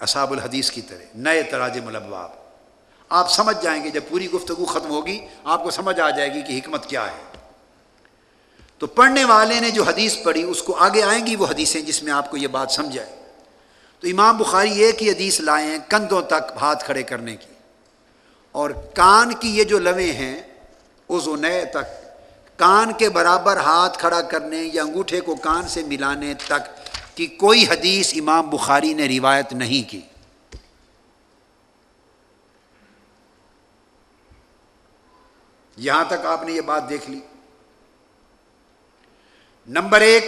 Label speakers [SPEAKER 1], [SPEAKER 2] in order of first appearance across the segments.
[SPEAKER 1] اصحاب الحدیث کی طرح، نئے تراج ملباب آپ سمجھ جائیں گے جب پوری گفتگو ختم ہوگی، آپ کو سمجھ آ جائے گی کہ حکمت کیا ہے۔ تو پڑھنے والے نے جو حدیث پڑھی، اس کو آگے آئیں گی وہ حدیثیں جس میں آپ کو یہ بات سمجھائے تو امام بخاری ایک ہی حدیث لائے ہیں کندھوں تک ہاتھ کھڑے کرنے کی۔ اور کان کی یہ جو لویں ہیں اس نئے تک، کان کے برابر ہاتھ کھڑا کرنے یا انگوٹھے کو کان سے ملانے تک کی کوئی حدیث امام بخاری نے روایت نہیں کی۔ یہاں تک آپ نے یہ بات دیکھ لی۔ نمبر ایک،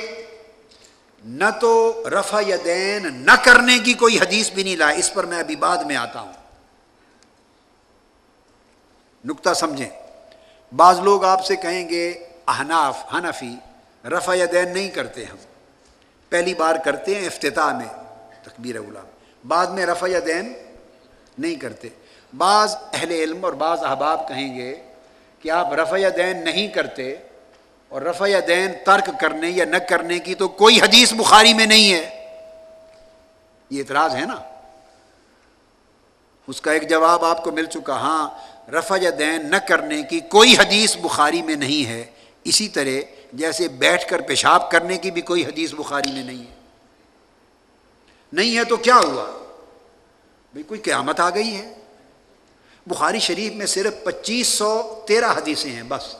[SPEAKER 1] نہ تو رفع دین نہ کرنے کی کوئی حدیث بھی نہیں لائے اس پر میں ابھی بعد میں آتا ہوں۔ نکتا سمجھیں۔ بعض لوگ آپ سے کہیں گے، احناف، حنفی، رفع دین نہیں کرتے ہم۔ پہلی بار کرتے ہیں افتتاح میں، تکبیر غلام بعد میں رفع دین نہیں کرتے۔ بعض اہل علم اور بعض احباب کہیں گے کہ آپ رفع دین نہیں کرتے اور رفع دین ترک کرنے یا نہ کرنے کی تو کوئی حدیث بخاری میں نہیں ہے۔ یہ اعتراض ہے نا؟ اس کا ایک جواب آپ کو مل چکا ہاں رفع دین نہ کرنے کی کوئی حدیث بخاری میں نہیں ہے۔ اسی طرح جیسے بیٹھ کر پیشاب کرنے کی بھی کوئی حدیث بخاری میں نہیں ہے۔ نہیں ہے تو کیا ہوا؟ بھائی کوئی قیامت آ گئی ہے۔ بخاری شریف میں صرف پچیس سو تیرہ حدیثیں ہیں بس۔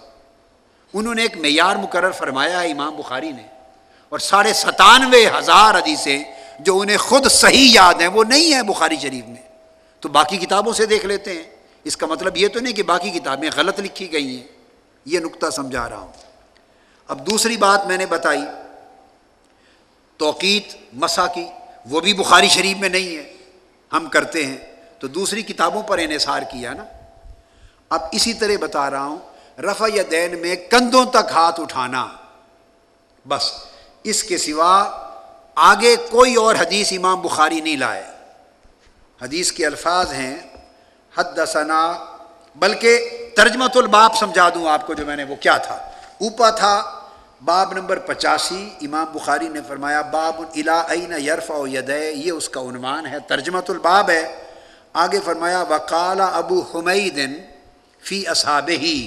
[SPEAKER 1] انہوں نے ایک معیار مقرر فرمایا ہے امام بخاری نے۔ اور ساڑھے ستانوے ہزار حدیثیں جو انہیں خود صحیح یاد ہیں، وہ نہیں ہیں بخاری شریف میں۔ تو باقی کتابوں سے دیکھ لیتے ہیں۔ اس کا مطلب یہ تو نہیں کہ باقی کتابیں غلط لکھی گئی ہیں۔ یہ نقطہ سمجھا رہا ہوں۔ اب دوسری بات میں نے بتائی، توقیت مسا کی، وہ بھی بخاری شریف میں نہیں ہے، ہم کرتے ہیں۔ تو دوسری کتابوں پر انحصار کیا نا۔ اب اسی طرح بتا رہا ہوں، رفع یا دین میں کندھوں تک ہاتھ اٹھانا۔ بس، اس کے سوا آگے کوئی اور حدیث امام بخاری نہیں لائے۔ حدیث کے الفاظ ہیں حد ثنا بلکہ ترجمت الباب سمجھا دوں آپ کو جو میں نے، وہ کیا تھا؟ اوپر تھا باب نمبر پچاسی، امام بخاری نے فرمایا، باب الا عین یرف و ید یہ اس کا عنوان ہے ترجمت الباب ہے۔ آگے فرمایا وکال ابو حمیدن فی اصحاب ہی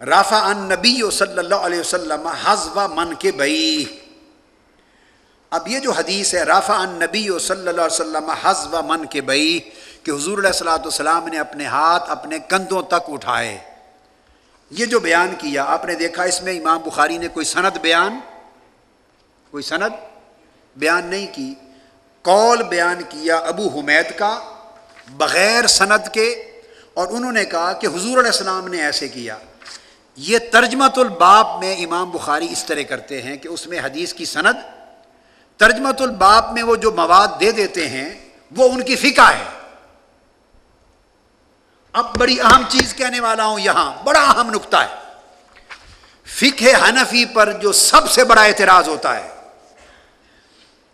[SPEAKER 1] رافا ان نبی صلی اللہ علیہ وسلم حضب من کے بئی۔ اب یہ جو حدیث ہے رافا ان نبی صلی اللہ علیہ وسلم حضب من کے بئی، کہ حضور علیہ السلاۃ والسلام نے اپنے ہاتھ اپنے کندھوں تک اٹھائے۔ یہ جو بیان کیا، آپ نے دیکھا اس میں امام بخاری نے کوئی سند بیان؟ کوئی سند؟ بیان نہیں کی۔ قول بیان کیا ابو حمید کا بغیر سند کے، اور انہوں نے کہا کہ حضور علیہ السلام نے ایسے کیا۔ یہ ترجمت الباب میں امام بخاری اس طرح کرتے ہیں کہ اس میں حدیث کی سند ترجمت الباب میں وہ جو مواد دے دیتے ہیں، وہ ان کی فقہ ہے۔ اب بڑی اہم چیز کہنے والا ہوں یہاں، بڑا اہم نقطہ ہے۔ فقہ حنفی پر جو سب سے بڑا اعتراض ہوتا ہے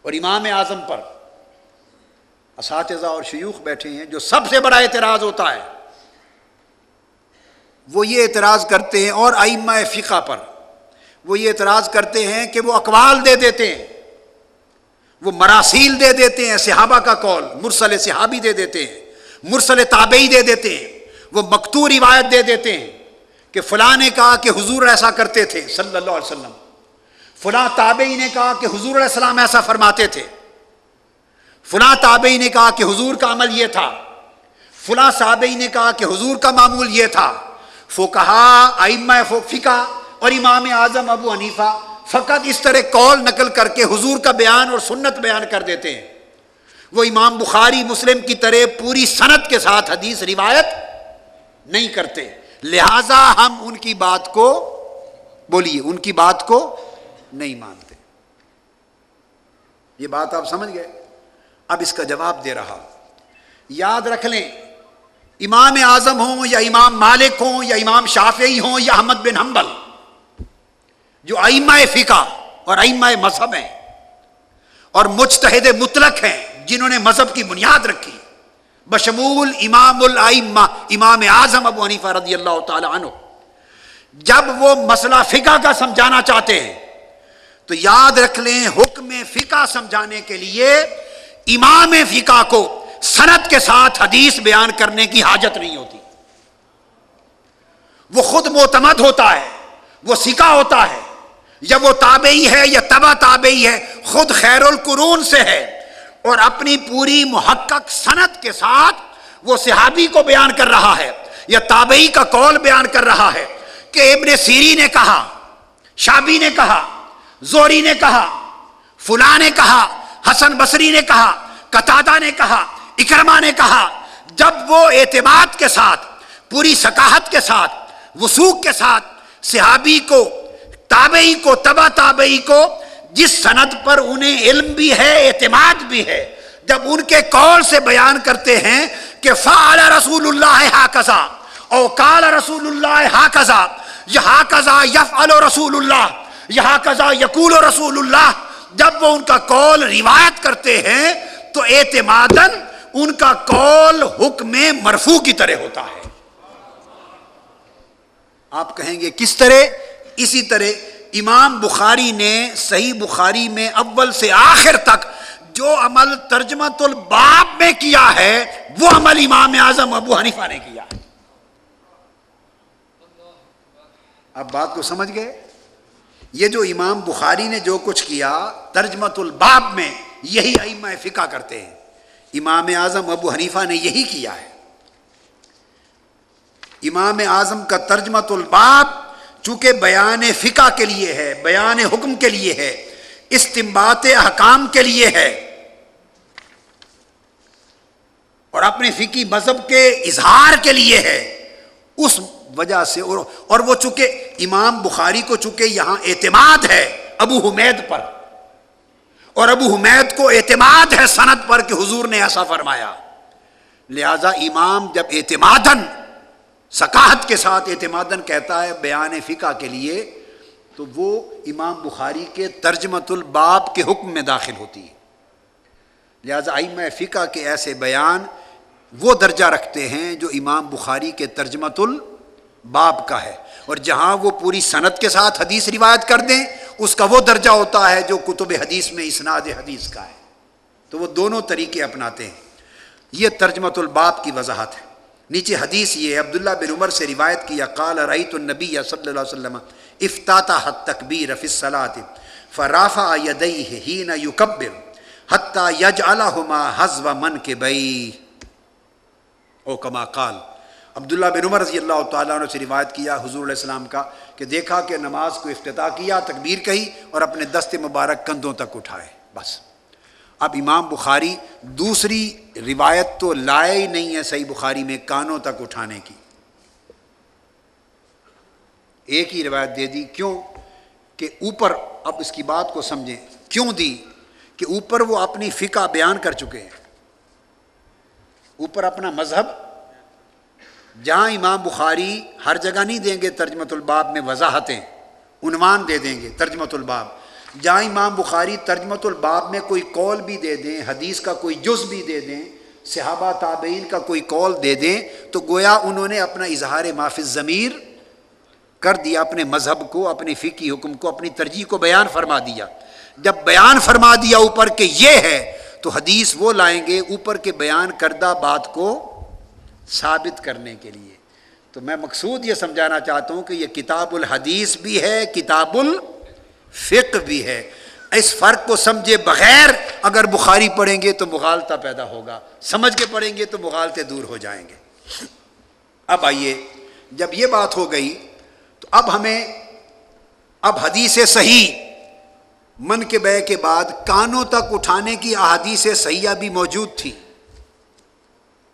[SPEAKER 1] اور امام اعظم پر، اساتذہ اور شیوخ بیٹھے ہیں، جو سب سے بڑا اعتراض ہوتا ہے، وہ یہ اعتراض کرتے ہیں اور آئمہ فقہ پر، وہ یہ اعتراض کرتے ہیں کہ وہ اقوال دے دیتے ہیں، وہ مراسیل دے دیتے ہیں، صحابہ کا کال مرسل صحابی دے دیتے ہیں، مرسل تابعی دے دیتے ہیں۔ وہ مکتو روایت دے دیتے ہیں کہ فلاں نے کہا کہ حضور ایسا کرتے تھے صلی اللہ علیہ وسلم۔ فلاں تابعی نے کہا کہ حضور علیہ السلام ایسا فرماتے تھے۔ فلاں تابعی نے کہا کہ حضور کا عمل یہ تھا۔ فلاں صابعی نے کہا کہ حضور کا معمول یہ تھا۔ فکہ فقہ اور امام اعظم ابو حنیفہ فقط اس طرح کال نقل کر کے حضور کا بیان اور سنت بیان کر دیتے ہیں۔ وہ امام بخاری مسلم کی طرح پوری صنعت کے ساتھ حدیث روایت نہیں کرتے۔ لہذا ہم ان کی بات کو بولیے، ان کی بات کو نہیں مانتے۔ یہ بات آپ سمجھ گئے؟ اب اس کا جواب دے رہا یاد رکھ لیں، امام اعظم ہوں یا امام مالک ہوں یا امام شافعی ہوں یا احمد بن حنبل، جو ائمہ فقہ اور ائمہ مذہب ہیں اور مجتہد مطلق ہیں، جنہوں نے مذہب کی بنیاد رکھی۔ بشمول امام الائمہ، امام اعظم ابو حنیفہ رضی اللہ تعالی عنہ۔ جب وہ مسئلہ فقہ کا سمجھانا چاہتے ہیں، تو یاد رکھ لیں حکم فقہ سمجھانے کے لیے امام فقہ کو صنعت کے ساتھ حدیث بیان کرنے کی حاجت نہیں ہوتی۔ وہ خود معتمد ہوتا ہے، وہ سکا ہوتا ہے، یا وہ تابعی ہے یا تبا تابعی ہے، خود خیر القرون سے ہے۔ اور اپنی پوری محقق صنعت کے ساتھ وہ صحابی کو بیان کر رہا ہے، یا تابعی کا قول بیان کر رہا ہے کہ ابن سیری نے کہا شابی نے کہا، زوری نے کہا، فلاں نے کہا، حسن بصری نے کہا، قطادہ نے کہا اکرما نے کہا۔ جب وہ اعتماد کے ساتھ، پوری ثقافت کے ساتھ، وسوخ کے ساتھ صحابی کو، تابعی کو، تبا تابعی کو جس سند پر انہیں علم بھی ہے، اعتماد بھی ہے، جب ان کے قول سے بیان کرتے ہیں کہ فعل رسول اللہ ہاکزا او کال رسول اللہ ہاکزا یہاں کزا یف رسول اللہ یہاں کزا یقول رسول اللہ، جب وہ ان کا قول روایت کرتے ہیں تو اعتمادن ان کا قول حکم مرفو کی طرح ہوتا ہے۔ آپ کہیں گے، کس طرح؟ اسی طرح امام بخاری نے صحیح بخاری میں اول سے آخر تک جو عمل ترجمت الباب میں کیا ہے، وہ عمل امام اعظم ابو حنیفہ نے کیا۔ اب بات کو سمجھ گئے؟ یہ جو امام بخاری نے جو کچھ کیا ترجمت الباب میں، یہی ائمہ فقہ کرتے ہیں۔ امام اعظم ابو حنیفہ نے یہی کیا ہے۔ امام اعظم کا ترجمت الباب چونکہ بیان فقہ کے لیے ہے، بیان حکم کے لیے ہے استمبات احکام کے لیے ہے۔ اور اپنے فقی مذہب کے اظہار کے لیے ہے۔ اس وجہ سے اور وہ چونکہ امام بخاری کو چونکہ یہاں اعتماد ہے ابو حمید پر، اور ابو حمید کو اعتماد ہے سند پر کہ حضور نے ایسا فرمایا۔ لہذا امام جب اعتمادن ثقافت کے ساتھ اعتمادن کہتا ہے بیان فقہ کے لیے، تو وہ امام بخاری کے ترجمت الباب کے حکم میں داخل ہوتی ہے۔ لہذا ائمہ فقہ کے ایسے بیان وہ درجہ رکھتے ہیں جو امام بخاری کے ترجمت الباب کا ہے۔ اور جہاں وہ پوری صنعت کے ساتھ حدیث روایت کر دیں، اس کا وہ درجہ ہوتا ہے جو کتب حدیث میں اسناد حدیث کا ہے۔ تو وہ دونوں طریقے اپناتے ہیں۔ یہ ترجمت الباب کی وضاحت ہے۔ نیچے حدیث یہ ہے، عبداللہ بن عمر سے روایت کیا قال رعیت النبی صلی اللہ علیہ وسلم افتاتا حت تکبیر فی الصلاة، فرافع یدیہ ہین یکبر حتی یجعلہما حزو من کے بئی او کما قال، عبداللہ بن عمر رضی اللہ تعالیٰ عنہ سے روایت کیا حضور علیہ السلام کا، کہ دیکھا کہ نماز کو افتتاح کیا، تکبیر کہی اور اپنے دست مبارک کندھوں تک اٹھائے، بس۔ اب امام بخاری دوسری روایت تو لائے ہی نہیں ہے صحیح بخاری میں کانوں تک اٹھانے کی۔ ایک ہی روایت دے دی، کیوں؟ کہ اوپر، اب اس کی بات کو سمجھیں۔ کیوں دی؟ کہ اوپر وہ اپنی فقہ بیان کر چکے ہیں۔ اوپر اپنا مذہب۔ جہاں امام بخاری ہر جگہ نہیں دیں گے ترجمت الباب میں وضاحتیں، عنوان دے دیں گے ترجمت الباب۔ جہاں امام بخاری ترجمت الباب میں کوئی کال بھی دے دیں، حدیث کا کوئی جز بھی دے دیں، صحابہ تابعین کا کوئی کال دے دیں، تو گویا انہوں نے اپنا اظہار معافذ ضمیر کر دیا، اپنے مذہب کو، اپنی فقی حکم کو، اپنی ترجیح کو بیان فرما دیا۔ جب بیان فرما دیا اوپر کہ یہ ہے، تو حدیث وہ لائیں گے اوپر کے بیان کردہ بات کو ثابت کرنے کے لیے۔ تو میں مقصود یہ سمجھانا چاہتا ہوں کہ یہ کتاب الحدیث بھی ہے، کتاب ال فقہ بھی ہے۔ اس فرق کو سمجھے بغیر اگر بخاری پڑھیں گے تو مغالطہ پیدا ہوگا، سمجھ کے پڑھیں گے تو مغالطے دور ہو جائیں گے۔ اب آئیے، جب یہ بات ہو گئی تو اب ہمیں، اب حدیث صحیح، من کے بے کے بعد کانوں تک اٹھانے کی احادیث سیاح بھی موجود تھی۔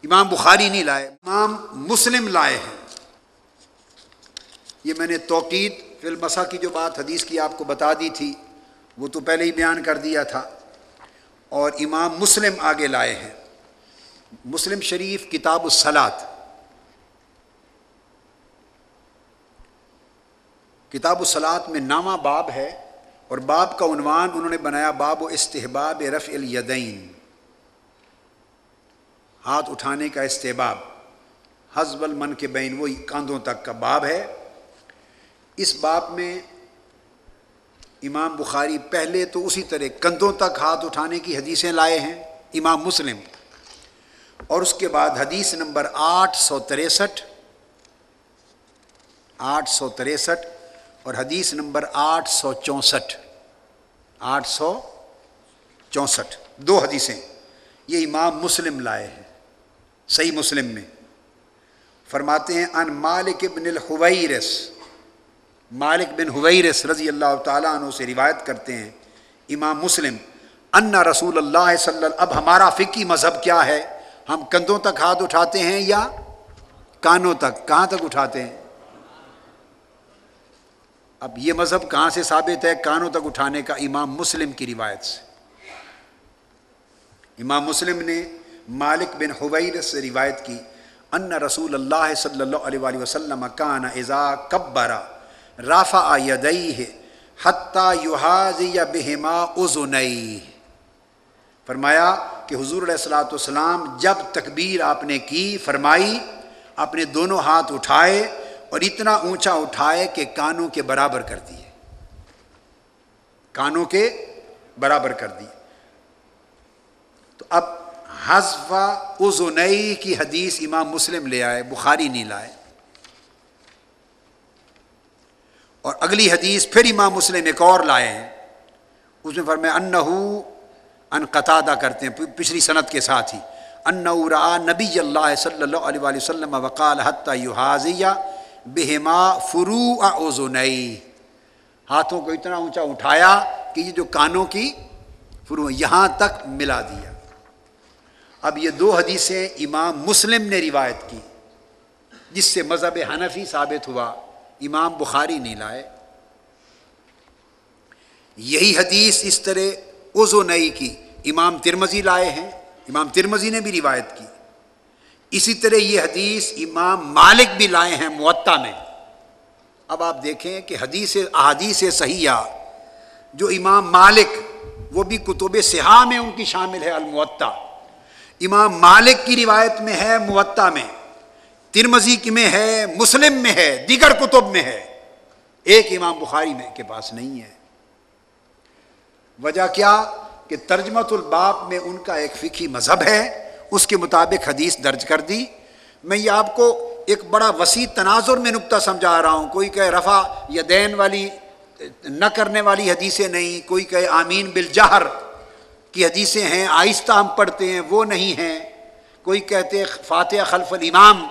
[SPEAKER 1] امام بخاری نہیں لائے، امام مسلم لائے ہیں۔ یہ میں نے توقید فی المسا کی جو بات حدیث کی آپ کو بتا دی تھی، وہ تو پہلے ہی بیان کر دیا تھا۔ اور امام مسلم آگے لائے ہیں۔ مسلم شریف کتاب الصلاط کتاب الصلاط میں نامہ باب ہے اور باب کا عنوان انہوں نے بنایا باب و استحباب رف الیدین۔ ہاتھ اٹھانے کا استحباب۔ حزب المن کے بین وہ کاندھوں تک کا باب ہے۔ اس باب میں امام بخاری پہلے تو اسی طرح کندھوں تک ہاتھ اٹھانے کی حدیثیں لائے ہیں، امام مسلم۔ اور اس کے بعد حدیث نمبر آٹھ سو تریسٹھ، آٹھ سو تریسٹھ اور حدیث نمبر آٹھ سو چونسٹھ۔ آٹھ سو چونسٹھ، دو حدیثیں یہ امام مسلم لائے ہیں، صحیح مسلم میں۔ فرماتے ہیں ان مالک بن الحویرس مالک بن حویرس رضی اللہ تعالیٰ عنہ سے روایت کرتے ہیں، امام مسلم، ان رسول اللہ صلی اللہ اب ہمارا فقی مذہب کیا ہے؟ ہم کندھوں تک ہاتھ اٹھاتے ہیں یا کانوں تک؟ کہاں تک اٹھاتے ہیں؟ اب یہ مذہب کہاں سے ثابت ہے؟ کانوں تک اٹھانے کا امام مسلم کی روایت سے۔ امام مسلم نے مالک بن حویر سے روایت کی، ان رسول اللہ صلی اللہ علیہ وآلہ وسلم کان ازا کبرا رافع یدیہ حتی یحاذی بہما اذنی فرمایا کہ حضور علیہ السلاۃ والسلام جب تکبیر آپ نے کی، فرمائی اپنے دونوں ہاتھ اٹھائے اور اتنا اونچا اٹھائے کہ کانوں کے برابر کر دیے۔ کانوں کے برابر کر دیے۔ تو اب حذف ازنئی کی حدیث امام مسلم لے آئے، بخاری نہیں لائے۔ اور اگلی حدیث پھر امام مسلم ایک اور لائے ہیں۔ اس میں فرمایا، انہو، ان قطادہ کرتے ہیں، پچھلی صنعت کے ساتھ ہی۔ را نبی اللہ صلی اللہ علیہ وسلم وقال حتی یحازیہ بہما فرو اوزنئی ہاتھوں کو اتنا اونچا اٹھایا کہ یہ جو کانوں کی فرو یہاں تک ملا دیا۔ اب یہ دو حدیثیں امام مسلم نے روایت کی، جس سے مذہب حنفی ثابت ہوا۔ امام بخاری نہیں لائے۔ یہی حدیث اس طرح اوزو نئی کی۔ امام ترمزی لائے ہیں۔ امام ترمزی نے بھی روایت کی۔ اسی طرح یہ حدیث امام مالک بھی لائے ہیں معطا میں۔ اب آپ دیکھیں کہ حدیث احادیث صحیحہ جو امام مالک، وہ بھی کتب سہا میں ان کی شامل ہے المعطا امام مالک کی روایت میں ہے معطا میں۔ ترمزی کی میں ہے، مسلم میں ہے، دیگر کتب میں ہے۔ ایک امام بخاری میں کے پاس نہیں ہے۔ وجہ کیا؟ کہ ترجمت الباب میں ان کا ایک فقی مذہب ہے، اس کے مطابق حدیث درج کر دی۔ میں یہ آپ کو ایک بڑا وسیع تناظر میں نقطہ سمجھا رہا ہوں۔ کوئی کہ رفع یا دین والی، نہ کرنے والی حدیثیں نہیں، کوئی کہ آمین بالجہر کی حدیثیں ہیں، آہستہ ہم پڑھتے ہیں، وہ نہیں ہیں۔ کوئی کہتے فاتحہ خلف الامام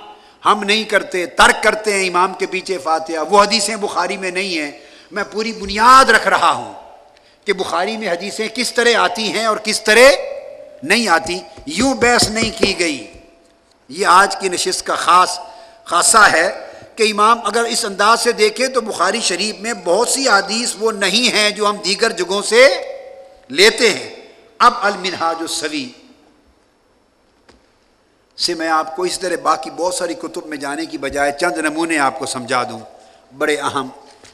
[SPEAKER 1] ہم نہیں کرتے، ترک کرتے ہیں امام کے پیچھے فاتحہ۔ وہ حدیثیں بخاری میں نہیں ہیں۔ میں پوری بنیاد رکھ رہا ہوں کہ بخاری میں حدیثیں کس طرح آتی ہیں اور کس طرح نہیں آتی۔ یوں بحث نہیں کی گئی۔ یہ آج کی نشست کا خاص، خاصہ ہے کہ امام اگر اس انداز سے دیکھیں تو بخاری شریف میں بہت سی حدیث وہ نہیں ہیں جو ہم دیگر جگہوں سے لیتے ہیں۔ اب المنہاج السوی۔ سے میں آپ کو اس طرح باقی بہت ساری کتب میں جانے کی بجائے چند نمونے آپ کو سمجھا دوں۔ بڑے اہم۔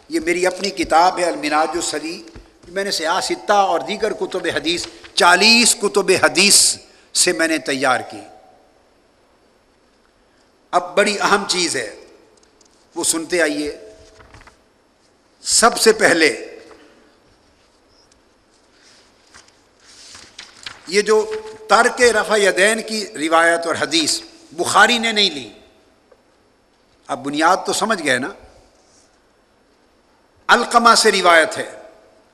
[SPEAKER 1] یہ میری اپنی کتاب ہے المناج السوی میں نے سیاستہ اور دیگر کتب حدیث، چالیس کتب حدیث سے میں نے تیار کی۔ اب بڑی اہم چیز ہے۔ وہ سنتے آئیے۔ سب سے پہلے یہ جو ترک رفع یدین کی روایت اور حدیث بخاری نے نہیں لی۔ اب بنیاد تو سمجھ گئے نا۔ القما سے روایت ہے۔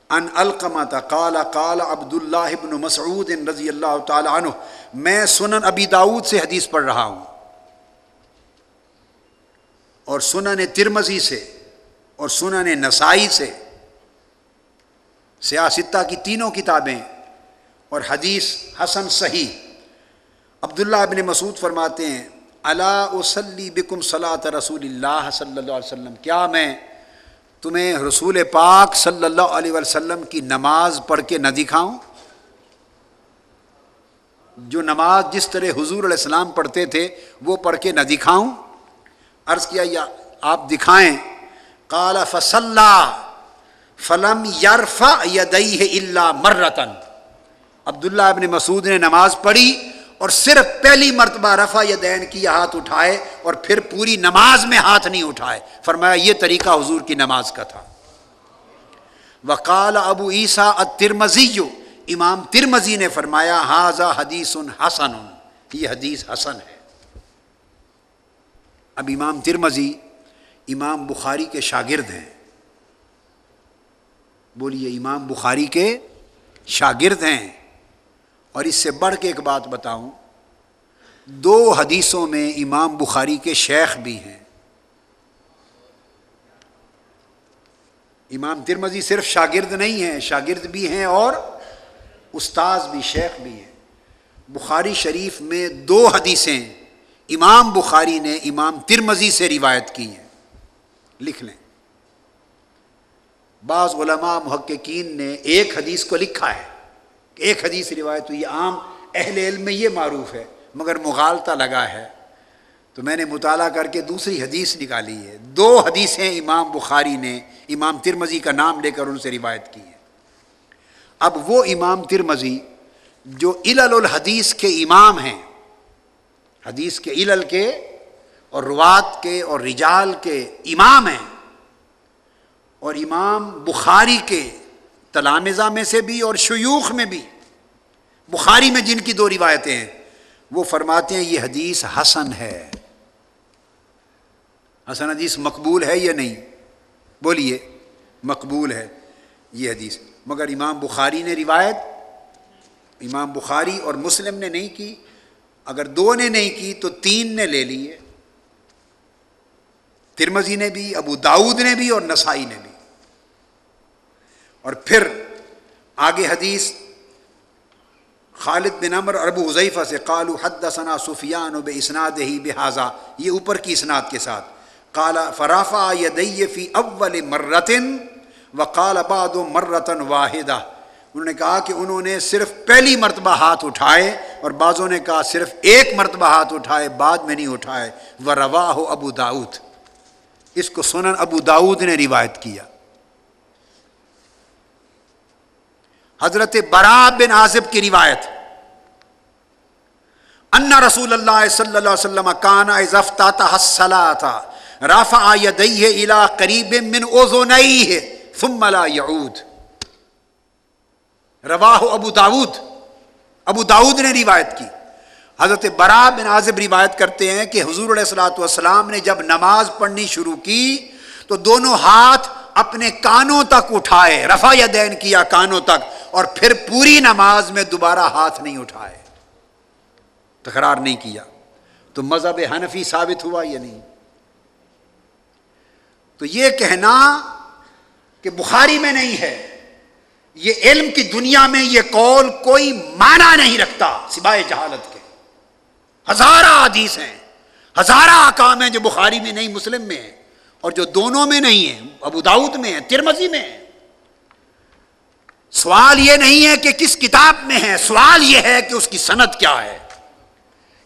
[SPEAKER 1] ان القمت قال قال عبد اللہ ابن مسعود رضی اللہ تعالی عنہ۔ میں سنن ابی داود سے حدیث پڑھ رہا ہوں۔ اور سنن ترمزی سے اور سنن نسائی سے۔ سیاستہ کی تینوں کتابیں اور حدیث حسن صحیح۔ عبداللہ ابن مسعود فرماتے ہیں اللہ وسلی بکم صلاۃ رسول اللہ صلی اللہ علیہ وسلم۔ کیا میں تمہیں رسول پاک صلی اللہ علیہ وسلم کی نماز پڑھ کے نہ دکھاؤں؟ جو نماز جس طرح حضور علیہ السلام پڑھتے تھے، وہ پڑھ کے نہ دکھاؤں؟ عرض کیا، یا آپ دکھائیں۔ کال فصلہ فلم یارفا یدئی اللہ مرتن۔ عبداللہ ابن مسعود نے نماز پڑھی اور صرف پہلی مرتبہ رفع یا دین کی ہاتھ اٹھائے اور پھر پوری نماز میں ہاتھ نہیں اٹھائے۔ فرمایا یہ طریقہ حضور کی نماز کا تھا۔ وقال ابو عیسیٰ ترمزی امام ترمزی نے فرمایا حاضہ حدیث حسن، یہ حدیث حسن ہے۔ اب امام ترمزی امام بخاری کے شاگرد ہیں۔ بولیے، امام بخاری کے شاگرد ہیں۔ اور اس سے بڑھ کے ایک بات بتاؤں، دو حدیثوں میں امام بخاری کے شیخ بھی ہیں۔ امام ترمزی صرف شاگرد نہیں ہیں، شاگرد بھی ہیں اور استاذ بھی، شیخ بھی ہیں۔ بخاری شریف میں دو حدیثیں امام بخاری نے امام ترمزی سے روایت کی ہیں۔ لکھ لیں۔ بعض علماء محققین نے ایک حدیث کو لکھا ہے۔ ایک حدیث روایت ہوئی، عام اہل علم میں یہ معروف ہے، مگر مغالطہ لگا ہے۔ تو میں نے مطالعہ کر کے دوسری حدیث نکالی ہے۔ دو حدیثیں امام بخاری نے، امام ترمزی کا نام لے کر ان سے روایت کی ہے اب وہ امام ترمزی جو علل الحدیث کے امام ہیں، حدیث کے علل کے اور روات کے اور رجال کے امام ہیں، اور امام بخاری کے تلامزہ میں سے بھی اور شیوخ میں بھی۔ بخاری میں جن کی دو روایتیں ہیں، وہ فرماتے ہیں یہ حدیث حسن ہے۔ حسن حدیث مقبول ہے یا نہیں؟ بولیے، مقبول ہے یہ حدیث۔ مگر امام بخاری نے روایت، امام بخاری اور مسلم نے نہیں کی۔ اگر دو نے نہیں کی تو تین نے لے لی ہے۔ ترمزی نے بھی، ابو داود نے بھی اور نسائی نے بھی۔ اور پھر آگے حدیث خالد بن امر ابو حضیفہ سے قالو حد ثنا سفیان و بے اسناد ہی بحاظہ یہ اوپر کی اسناد کے ساتھ۔ کالا فرافا یدی فی اول مرتن و کال باد و مرتن واحدہ۔ انہوں نے کہا کہ انہوں نے صرف پہلی مرتبہ ہاتھ اٹھائے اور بعضوں نے کہا صرف ایک مرتبہ ہاتھ اٹھائے، بعد میں نہیں اٹھائے۔ وہ روا ہو ابو داود اس کو سنن ابو داود نے روایت کیا۔ حضرت برا بن عازب کی روایت۔ انا رسول اللہ صلی اللہ علیہ وسلم کانا ازفتا تھا تھا رافا یدیہ الى قریب من اوزونیہ ثم لا یعود۔ رواہ ابو داود۔ ابو داود نے روایت کی۔ حضرت برا بن عازب روایت کرتے ہیں کہ حضور علیہ السلاۃ والسلام نے جب نماز پڑھنی شروع کی، تو دونوں ہاتھ اپنے کانوں تک اٹھائے رفا یا دین کیا کانوں تک۔ اور پھر پوری نماز میں دوبارہ ہاتھ نہیں اٹھائے۔ تکرار نہیں کیا۔ تو مذہب حنفی ثابت ہوا یا نہیں؟ تو یہ کہنا کہ بخاری میں نہیں ہے۔ یہ علم کی دنیا میں یہ قول کوئی معنی نہیں رکھتا سوائے جہالت کے۔ ہزارہ حدیث ہیں۔ ہزارہ اکام ہیں جو بخاری میں نہیں، مسلم میں ہیں۔ اور جو دونوں میں نہیں ہیں، ابو داؤد میں ہیں ترمزی میں ہیں۔ سوال یہ نہیں ہے کہ کس کتاب میں ہے، سوال یہ ہے کہ اس کی صنعت کیا ہے۔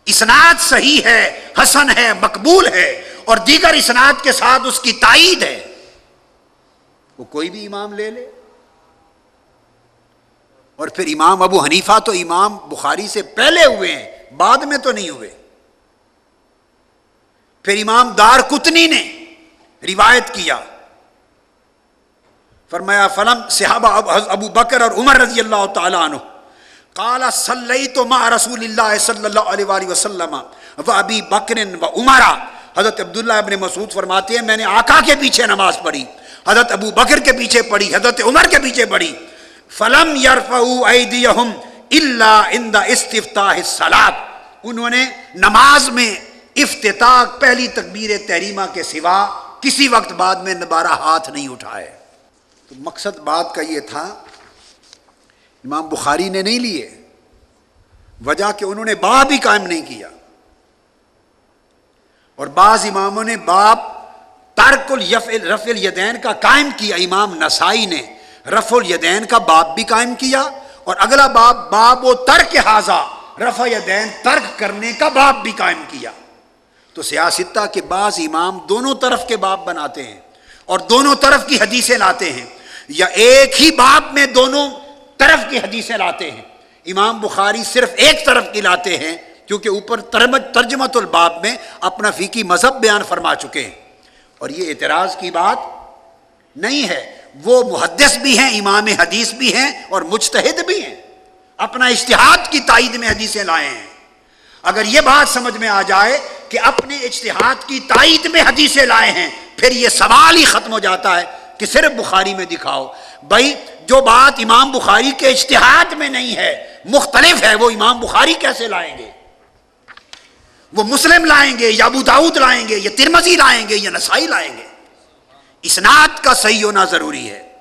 [SPEAKER 1] اسناد صحیح ہے، حسن ہے، مقبول ہے، اور دیگر اسناد کے ساتھ اس کی تائید ہے۔ وہ کوئی بھی امام لے لے۔ اور پھر امام ابو حنیفہ تو امام بخاری سے پہلے ہوئے ہیں، بعد میں تو نہیں ہوئے۔ پھر امام دار کتنی نے روایت کیا۔ فرمایا، فلم صحابہ ابو بکر اور عمر رضی اللہ تعالیٰ عنہ۔ کالا صلی تو ما رسول اللہ صلی اللہ علیہ وآلہ وسلم و ابی بکر و عمرہ حضرت عبداللہ ابن مسعود فرماتے ہیں، میں نے آقا کے پیچھے نماز پڑھی، حضرت ابو بکر کے پیچھے پڑھی، حضرت عمر کے پیچھے پڑھی۔ فلم یرفعوا ایدیہم الا عند استفتاح الصلاۃ انہوں نے نماز میں افتتاح، پہلی تکبیر تحریمہ کے سوا کسی وقت بعد میں دوبارہ ہاتھ نہیں اٹھائے۔ تو مقصد بات کا یہ تھا، امام بخاری نے نہیں لیے، وجہ کہ انہوں نے باب ہی قائم نہیں کیا۔ اور بعض اماموں نے باپ ترک الف رف الیدین کا قائم کیا، امام نسائی نے رف الیدین کا باپ بھی قائم کیا، اور اگلا باپ، باب و ترک حاضہ، رفع یدین ترک کرنے کا باپ بھی قائم کیا۔ تو سیاستہ کے بعض امام دونوں طرف کے باپ بناتے ہیں اور دونوں طرف کی حدیثیں لاتے ہیں۔ یا ایک ہی باپ میں دونوں طرف کی حدیثیں لاتے ہیں۔ امام بخاری صرف ایک طرف کی لاتے ہیں کیونکہ اوپر ترجمت الباب میں اپنا فیقی مذہب بیان فرما چکے ہیں۔ اور یہ اعتراض کی بات نہیں ہے۔ وہ محدث بھی ہیں، امام حدیث بھی ہیں اور مجتہد بھی ہیں۔ اپنا اشتہاد کی تائید میں حدیثیں لائے ہیں۔ اگر یہ بات سمجھ میں آ جائے کہ اپنے اشتہاد کی تائید میں حدیثیں لائے ہیں، پھر یہ سوال ہی ختم ہو جاتا ہے کہ صرف بخاری میں دکھاؤ۔ بھائی، جو بات امام بخاری کے اشتہاد میں نہیں ہے، مختلف ہے، وہ امام بخاری کیسے لائیں گے؟ وہ مسلم لائیں گے، یا ابو داود لائیں گے، یا ترمزی لائیں گے، یا نسائی لائیں گے۔ اسناد کا صحیح ہونا ضروری ہے۔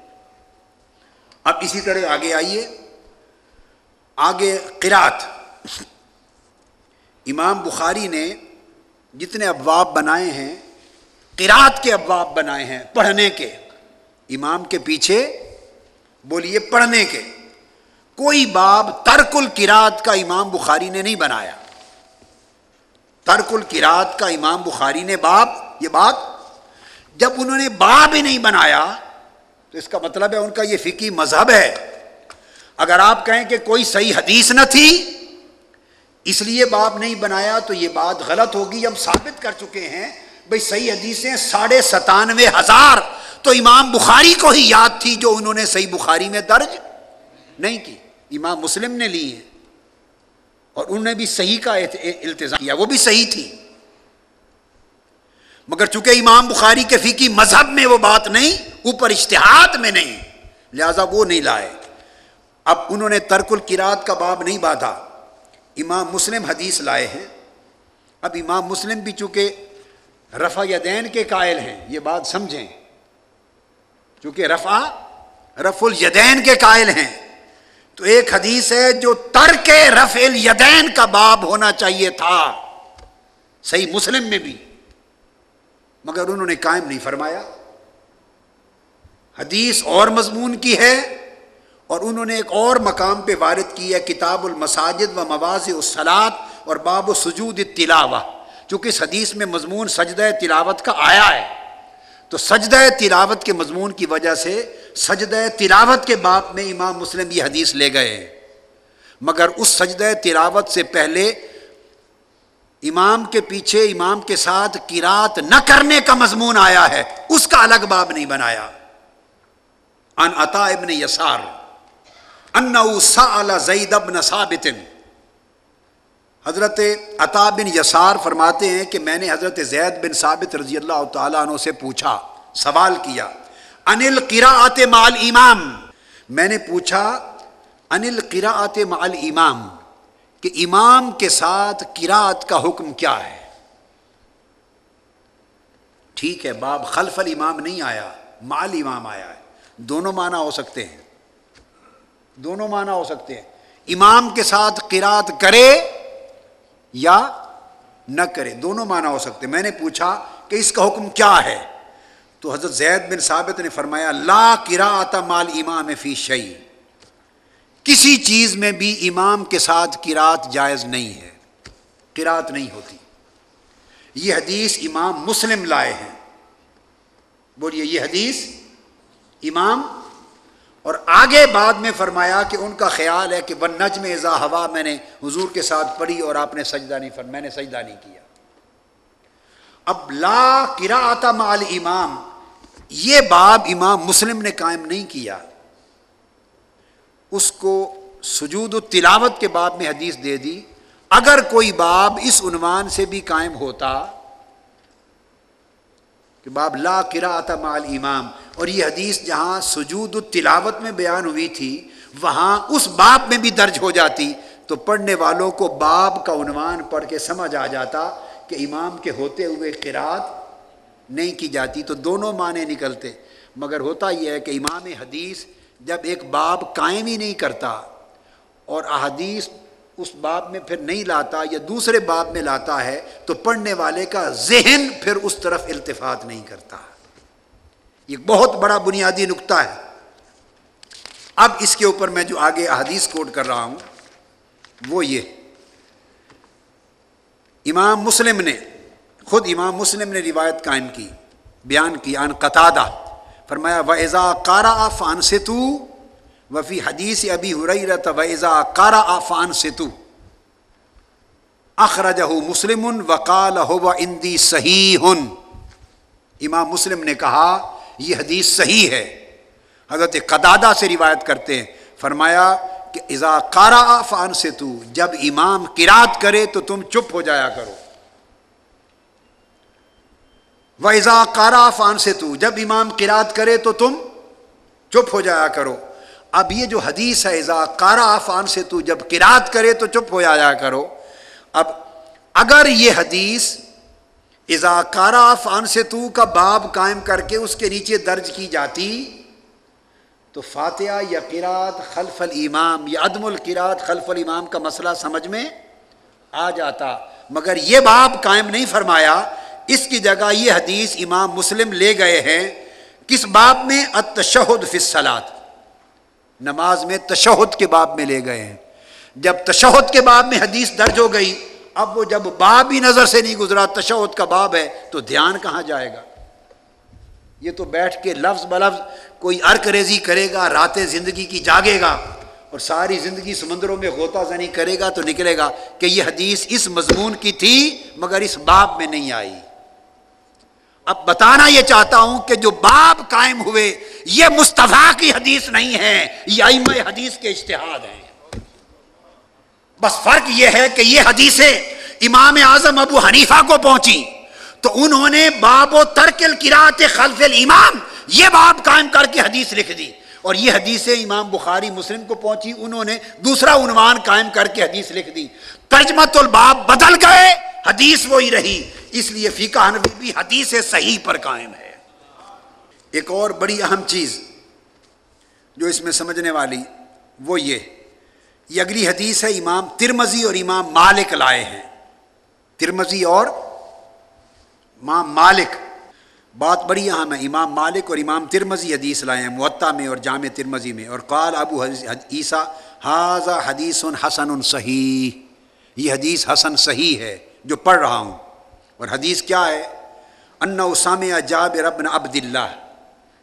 [SPEAKER 1] اب اسی طرح آگے آئیے۔ آگے قرات امام بخاری نے جتنے ابواب بنائے ہیں قرات کے ابواب بنائے ہیں پڑھنے کے۔ امام کے پیچھے بولیے پڑھنے کے۔ کوئی باب ترک القرات کا امام بخاری نے نہیں بنایا۔ ترک القرات کا امام بخاری نے باب، یہ بات جب انہوں نے باب ہی نہیں بنایا، تو اس کا مطلب ہے ان کا یہ فقی مذہب ہے۔ اگر آپ کہیں کہ کوئی صحیح حدیث نہ تھی، اس لیے باب نہیں بنایا، تو یہ بات غلط ہوگی۔ ہم ثابت کر چکے ہیں بھائی صحیح حدیثیں ساڑھے ستانوے ہزار تو امام بخاری کو ہی یاد تھی جو انہوں نے صحیح بخاری میں درج نہیں کی۔ امام مسلم نے لی ہے۔ اور انہوں نے بھی صحیح کا التظام کیا۔ وہ بھی صحیح تھی۔ مگر چونکہ امام بخاری کے فی مذہب میں وہ بات نہیں، اوپر اشتہاد میں نہیں، لہذا وہ نہیں لائے۔ اب انہوں نے ترک القرات کا باب نہیں باندھا۔ امام مسلم حدیث لائے ہیں۔ اب امام مسلم بھی چونکہ رفع یدین کے قائل ہیں۔ یہ بات سمجھیں۔ چونکہ رفع رف الیدین کے قائل ہیں۔ تو ایک حدیث ہے جو ترک رف الیدین کا باب ہونا چاہیے تھا۔ صحیح مسلم میں بھی۔ مگر انہوں نے قائم نہیں فرمایا۔ حدیث اور مضمون کی ہے۔ اور انہوں نے ایک اور مقام پہ وارد کی ہے، کتاب المساجد و مواز السلاد اور باب و سجود تلاوہ چونکہ اس حدیث میں مضمون سجدہ تلاوت کا آیا ہے، تو سجدہ تلاوت کے مضمون کی وجہ سے سجدہ تلاوت کے باپ میں امام مسلم یہ حدیث لے گئے مگر اس سجدہ تلاوت سے پہلے امام کے پیچھے امام کے ساتھ کیرات نہ کرنے کا مضمون آیا ہے، اس کا الگ باب نہیں بنایا۔ ان عطا ابن یسار ان سأل زید ابن ثابت حضرت عطا بن یسار فرماتے ہیں کہ میں نے حضرت زید بن ثابت رضی اللہ تعالیٰ عنہ سے پوچھا، سوال کیا انل قراءت مال امام میں نے پوچھا انل قراءت مال امام کہ امام کے ساتھ کراط کا حکم کیا ہے؟ ٹھیک ہے، باب خلف الامام نہیں آیا مال امام آیا ہے۔ دونوں معنی ہو سکتے ہیں۔ دونوں معنی ہو سکتے ہیں۔ امام کے ساتھ قرات کرے یا نہ کرے، دونوں معنی ہو سکتے میں نے پوچھا کہ اس کا حکم کیا ہے؟ تو حضرت زید بن ثابت نے فرمایا، لا کرا مال امام فی شعی کسی چیز میں بھی امام کے ساتھ قرات جائز نہیں ہے قرات نہیں ہوتی۔ یہ حدیث امام مسلم لائے ہیں۔ بولیے، یہ حدیث امام اور آگے بعد میں فرمایا کہ ان کا خیال ہے کہ بن نجم ازا ہوا میں نے حضور کے ساتھ پڑھی اور آپ نے سجدہ نہیں فرم، میں نے سجدہ نہیں کیا۔ اب لا کرا آتا مال امام یہ باب امام مسلم نے قائم نہیں کیا۔ اس کو سجود و تلاوت کے باب میں حدیث دے دی۔ اگر کوئی باب اس عنوان سے بھی قائم ہوتا کہ باب لا کرا آتا مال امام اور یہ حدیث جہاں سجود التلاوت میں بیان ہوئی تھی، وہاں اس باب میں بھی درج ہو جاتی، تو پڑھنے والوں کو باب کا عنوان پڑھ کے سمجھ آ جاتا کہ امام کے ہوتے ہوئے قرات نہیں کی جاتی، تو دونوں معنی نکلتے۔ مگر ہوتا یہ ہے کہ امام حدیث جب ایک باب قائم ہی نہیں کرتا اور احادیث اس باب میں پھر نہیں لاتا یا دوسرے باب میں لاتا ہے، تو پڑھنے والے کا ذہن پھر اس طرف التفات نہیں کرتا۔ یہ بہت بڑا بنیادی نقطہ ہے۔ اب اس کے اوپر میں جو آگے احادیث کوٹ کر رہا ہوں، وہ یہ۔ امام مسلم نے، خود امام مسلم نے روایت قائم کی، بیان کی ان قطع فرمایا و ایزا کارا فان سے تو وفی حدیث ابھی حریرت و ایزا کارا فان سے تو اخرجہ مسلم وقال ہو اندی صحیح امام مسلم نے کہا یہ حدیث صحیح ہے۔ حضرت قدادہ سے روایت کرتے ہیں، فرمایا کہ ازا کارا فان سے تو جب امام کراط کرے تو تم چپ ہو جایا کرو۔ وہ ازا فان سے تو جب امام کراط کرے تو تم چپ ہو جایا کرو۔ اب یہ جو حدیث ہے ازا کارا فان سے تو جب کراط کرے تو چپ ہو جایا کرو۔ اب اگر یہ حدیث ازا کارا فان سے تو کا باب قائم کر کے اس کے نیچے درج کی جاتی، تو فاتحہ یا قرات خلف الامام، یا عدم القرات خلف الامام کا مسئلہ سمجھ میں آ جاتا۔ مگر یہ باب قائم نہیں فرمایا، اس کی جگہ یہ حدیث امام مسلم لے گئے ہیں۔ کس باب میں؟ اتشہد فصلات نماز میں تشہد کے باب میں لے گئے ہیں۔ جب تشہد کے باب میں حدیث درج ہو گئی اب وہ جب باب ہی نظر سے نہیں گزرا، تشہد کا باب ہے، تو دھیان کہاں جائے گا؟ یہ تو بیٹھ کے لفظ بلفظ کوئی ارک ریزی کرے گا، راتیں زندگی کی جاگے گا اور ساری زندگی سمندروں میں غوطہ زنی کرے گا تو نکلے گا کہ یہ حدیث اس مضمون کی تھی مگر اس باب میں نہیں آئی۔ اب بتانا یہ چاہتا ہوں کہ جو باب قائم ہوئے، یہ مصطفیٰ کی حدیث نہیں ہے، یہ ائم حدیث کے اشتہاد ہیں۔ بس فرق یہ ہے کہ یہ حدیثیں امام اعظم ابو حنیفہ کو پہنچی تو انہوں نے باب و ترکل کراط خلف الامام یہ باب قائم کر کے حدیث لکھ دی۔ اور یہ حدیث امام بخاری مسلم کو پہنچی انہوں نے دوسرا عنوان قائم کر کے حدیث لکھ دی۔ ترجمت الباب بدل گئے، حدیث وہی رہی۔ اس لیے فیقہ حنفی بھی حدیث صحیح پر قائم ہے۔ ایک اور بڑی اہم چیز جو اس میں سمجھنے والی وہ یہ۔ یہ اگلی حدیث ہے، امام ترمزی اور امام مالک لائے ہیں۔ ترمزی اور امام مالک۔ بات بڑی اہم ہے، امام مالک اور امام ترمزی حدیث لائے ہیں معطا میں اور جامع ترمزی میں۔ اور قال ابو عیسیٰ حاضہ حدیث حسن صحیح یہ حدیث حسن صحیح ہے، جو پڑھ رہا ہوں۔ اور حدیث کیا ہے؟ ان اسام جابر ابن عبد اللہ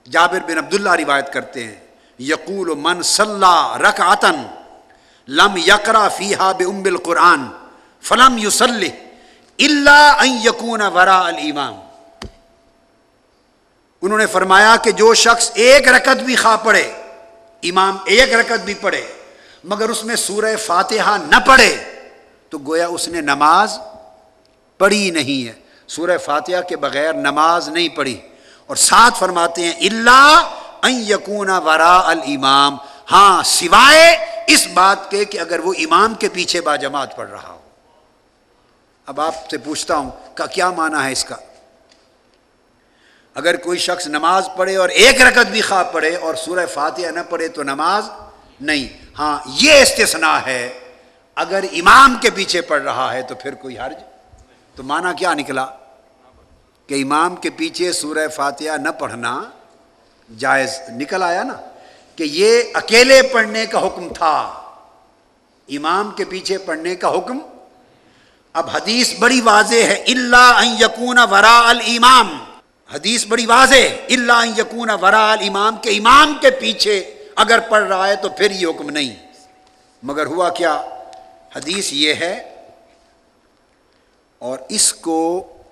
[SPEAKER 1] جابر بن عبداللہ روایت کرتے ہیں، یقول من صلاح رق لم یقرا فیحا ام القرآن فلم یوسل اللہ یقون ورا الامام انہوں نے فرمایا کہ جو شخص ایک رکت بھی خواہ پڑھے، امام ایک رکت بھی پڑھے، مگر اس میں سورہ فاتحہ نہ پڑھے، تو گویا اس نے نماز پڑھی نہیں ہے۔ سورہ فاتحہ کے بغیر نماز نہیں پڑھی۔ اور ساتھ فرماتے ہیں اللہ یقون ورا الامام ہاں سوائے اس بات کے کہ اگر وہ امام کے پیچھے با جماعت پڑھ رہا ہو۔ اب آپ سے پوچھتا ہوں، کا کیا معنی ہے اس کا؟ اگر کوئی شخص نماز پڑھے اور ایک رکت بھی خواب پڑھے اور سورہ فاتحہ نہ پڑھے تو نماز نہیں۔ ہاں یہ استثناء ہے۔ اگر امام کے پیچھے پڑھ رہا ہے تو پھر کوئی حرج؟ تو مانا کیا نکلا؟ کہ امام کے پیچھے سورہ فاتحہ نہ پڑھنا جائز نکل آیا نا؟ کہ یہ اکیلے پڑھنے کا حکم تھا۔ امام کے پیچھے پڑھنے کا حکم۔ اب حدیث بڑی واضح ہے اللہ یقون ورا الامام۔ حدیث بڑی واضح اللہ یقون ورا الامام کے امام کے پیچھے اگر پڑھ رہا ہے تو پھر یہ حکم نہیں۔ مگر ہوا کیا؟ حدیث یہ ہے، اور اس کو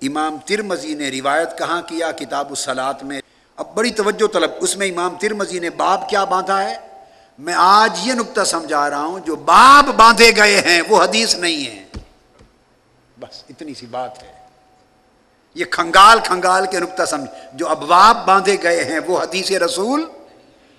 [SPEAKER 1] امام ترمزی نے روایت کہاں کیا؟ کتاب الصلاط میں۔ اب بڑی توجہ طلب، اس میں امام ترمزی نے باب کیا باندھا ہے؟ میں آج یہ نقطہ سمجھا رہا ہوں، جو باب باندھے گئے ہیں، وہ حدیث نہیں ہے بس اتنی سی بات ہے۔ یہ کھنگال کھنگال کے نقطہ سمجھ، جو ابواب باندھے گئے ہیں، وہ حدیث رسول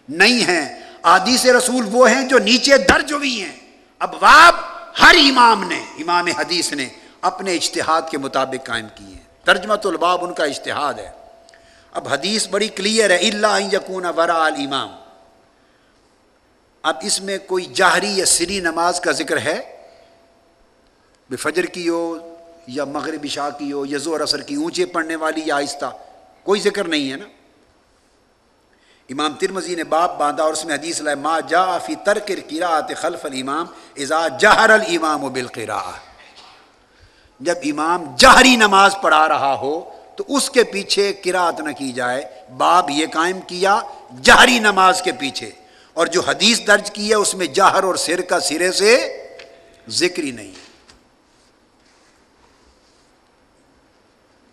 [SPEAKER 1] نہیں ہیں۔ حدیث رسول وہ ہیں جو نیچے درج ہوئی ہیں۔ ابواب ہر امام نے، امام حدیث نے اپنے اشتہاد کے مطابق قائم کی ہیں۔ ترجمہ الباب ان کا اشتہاد ہے۔ اب حدیث بڑی کلیئر ہے اللہ یقون ورا الامام اب اس میں کوئی جاہری یا سری نماز کا ذکر ہے؟ بے فجر کی ہو یا مغرب عشاء کی ہو یا زور اثر کی، اونچے پڑھنے والی یا آہستہ، کوئی ذکر نہیں ہے نا۔ امام ترمزی نے باپ باندھا اور اس میں حدیث لائے، ما جا فی ترک خلف الامام ازا جہر الامام و جب امام جہری نماز پڑھا رہا ہو تو اس کے پیچھے کراط نہ کی جائے، باب یہ قائم کیا جہری نماز کے پیچھے۔ اور جو حدیث درج کی ہے، اس میں جہر اور سر کا سرے سے ذکر ہی نہیں۔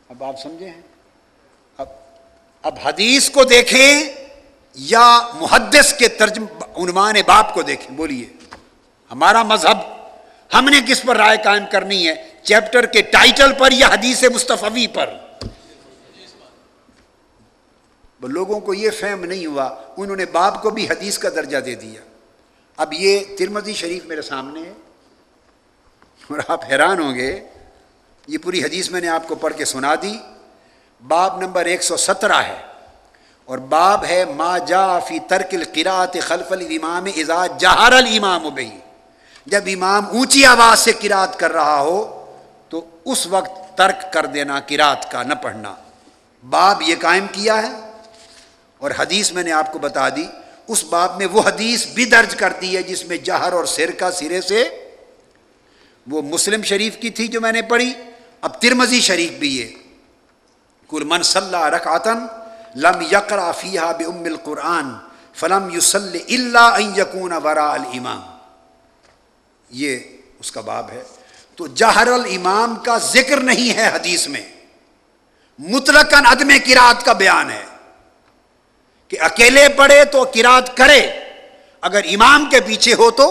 [SPEAKER 1] اب آپ سمجھے ہیں؟ اب اب حدیث کو دیکھیں یا محدث کے ترجم، عنوان باپ کو دیکھیں، بولیے۔ ہمارا مذہب، ہم نے کس پر رائے قائم کرنی ہے؟ چیپٹر کے ٹائٹل پر یا حدیث مصطفی پر؟ لوگوں کو یہ فہم نہیں ہوا، انہوں نے باپ کو بھی حدیث کا درجہ دے دیا۔ اب یہ ترمزی شریف میرے سامنے ہے۔ اور آپ حیران ہوں گے، یہ پوری حدیث میں نے آپ کو پڑھ کے سنا دی۔ باب نمبر ایک سو سترہ ہے۔ اور باب ہے ما جا فی ترک القراءت خلف الامام اذا جہر الامام بہی۔ جب امام اونچی آواز سے کراط کر رہا ہو، تو اس وقت ترک کر دینا کراط کا، نہ پڑھنا۔ باب یہ قائم کیا ہے۔ اور حدیث میں نے آپ کو بتا دی، اس باب میں وہ حدیث بھی درج کر دی ہے جس میں جہر اور سر کا سرے سے وہ مسلم شریف کی تھی جو میں نے پڑھی، اب ترمزی شریف بھی ہے۔ کل من صلی رکعتن لم یقرا فیحا بم القرآن فلم یوسل اللہ یقون ورا الامام۔ یہ اس کا باب ہے۔ تو جہر الامام کا ذکر نہیں ہے حدیث میں۔ مطلقاً عدم کراط کا بیان ہے۔ کہ اکیلے پڑھے تو کراط کرے، اگر امام کے پیچھے ہو تو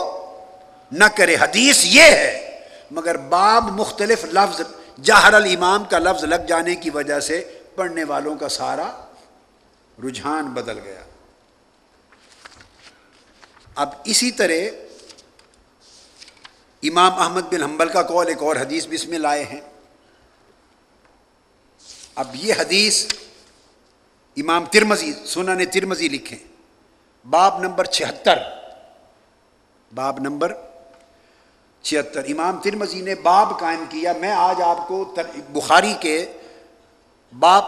[SPEAKER 1] نہ کرے۔ حدیث یہ ہے، مگر باب مختلف لفظ، جہر الامام کا لفظ لگ جانے کی وجہ سے پڑھنے والوں کا سارا رجحان بدل گیا۔ اب اسی طرح امام احمد بن حنبل کا قول ایک اور حدیث بھی اس میں لائے ہیں۔ اب یہ حدیث امام ترمزی سونا نے ترمزی لکھے باب نمبر چھہتر۔ باب نمبر چھہتر۔ امام ترمزی نے باب قائم کیا۔ میں آج آپ کو بخاری کے باب،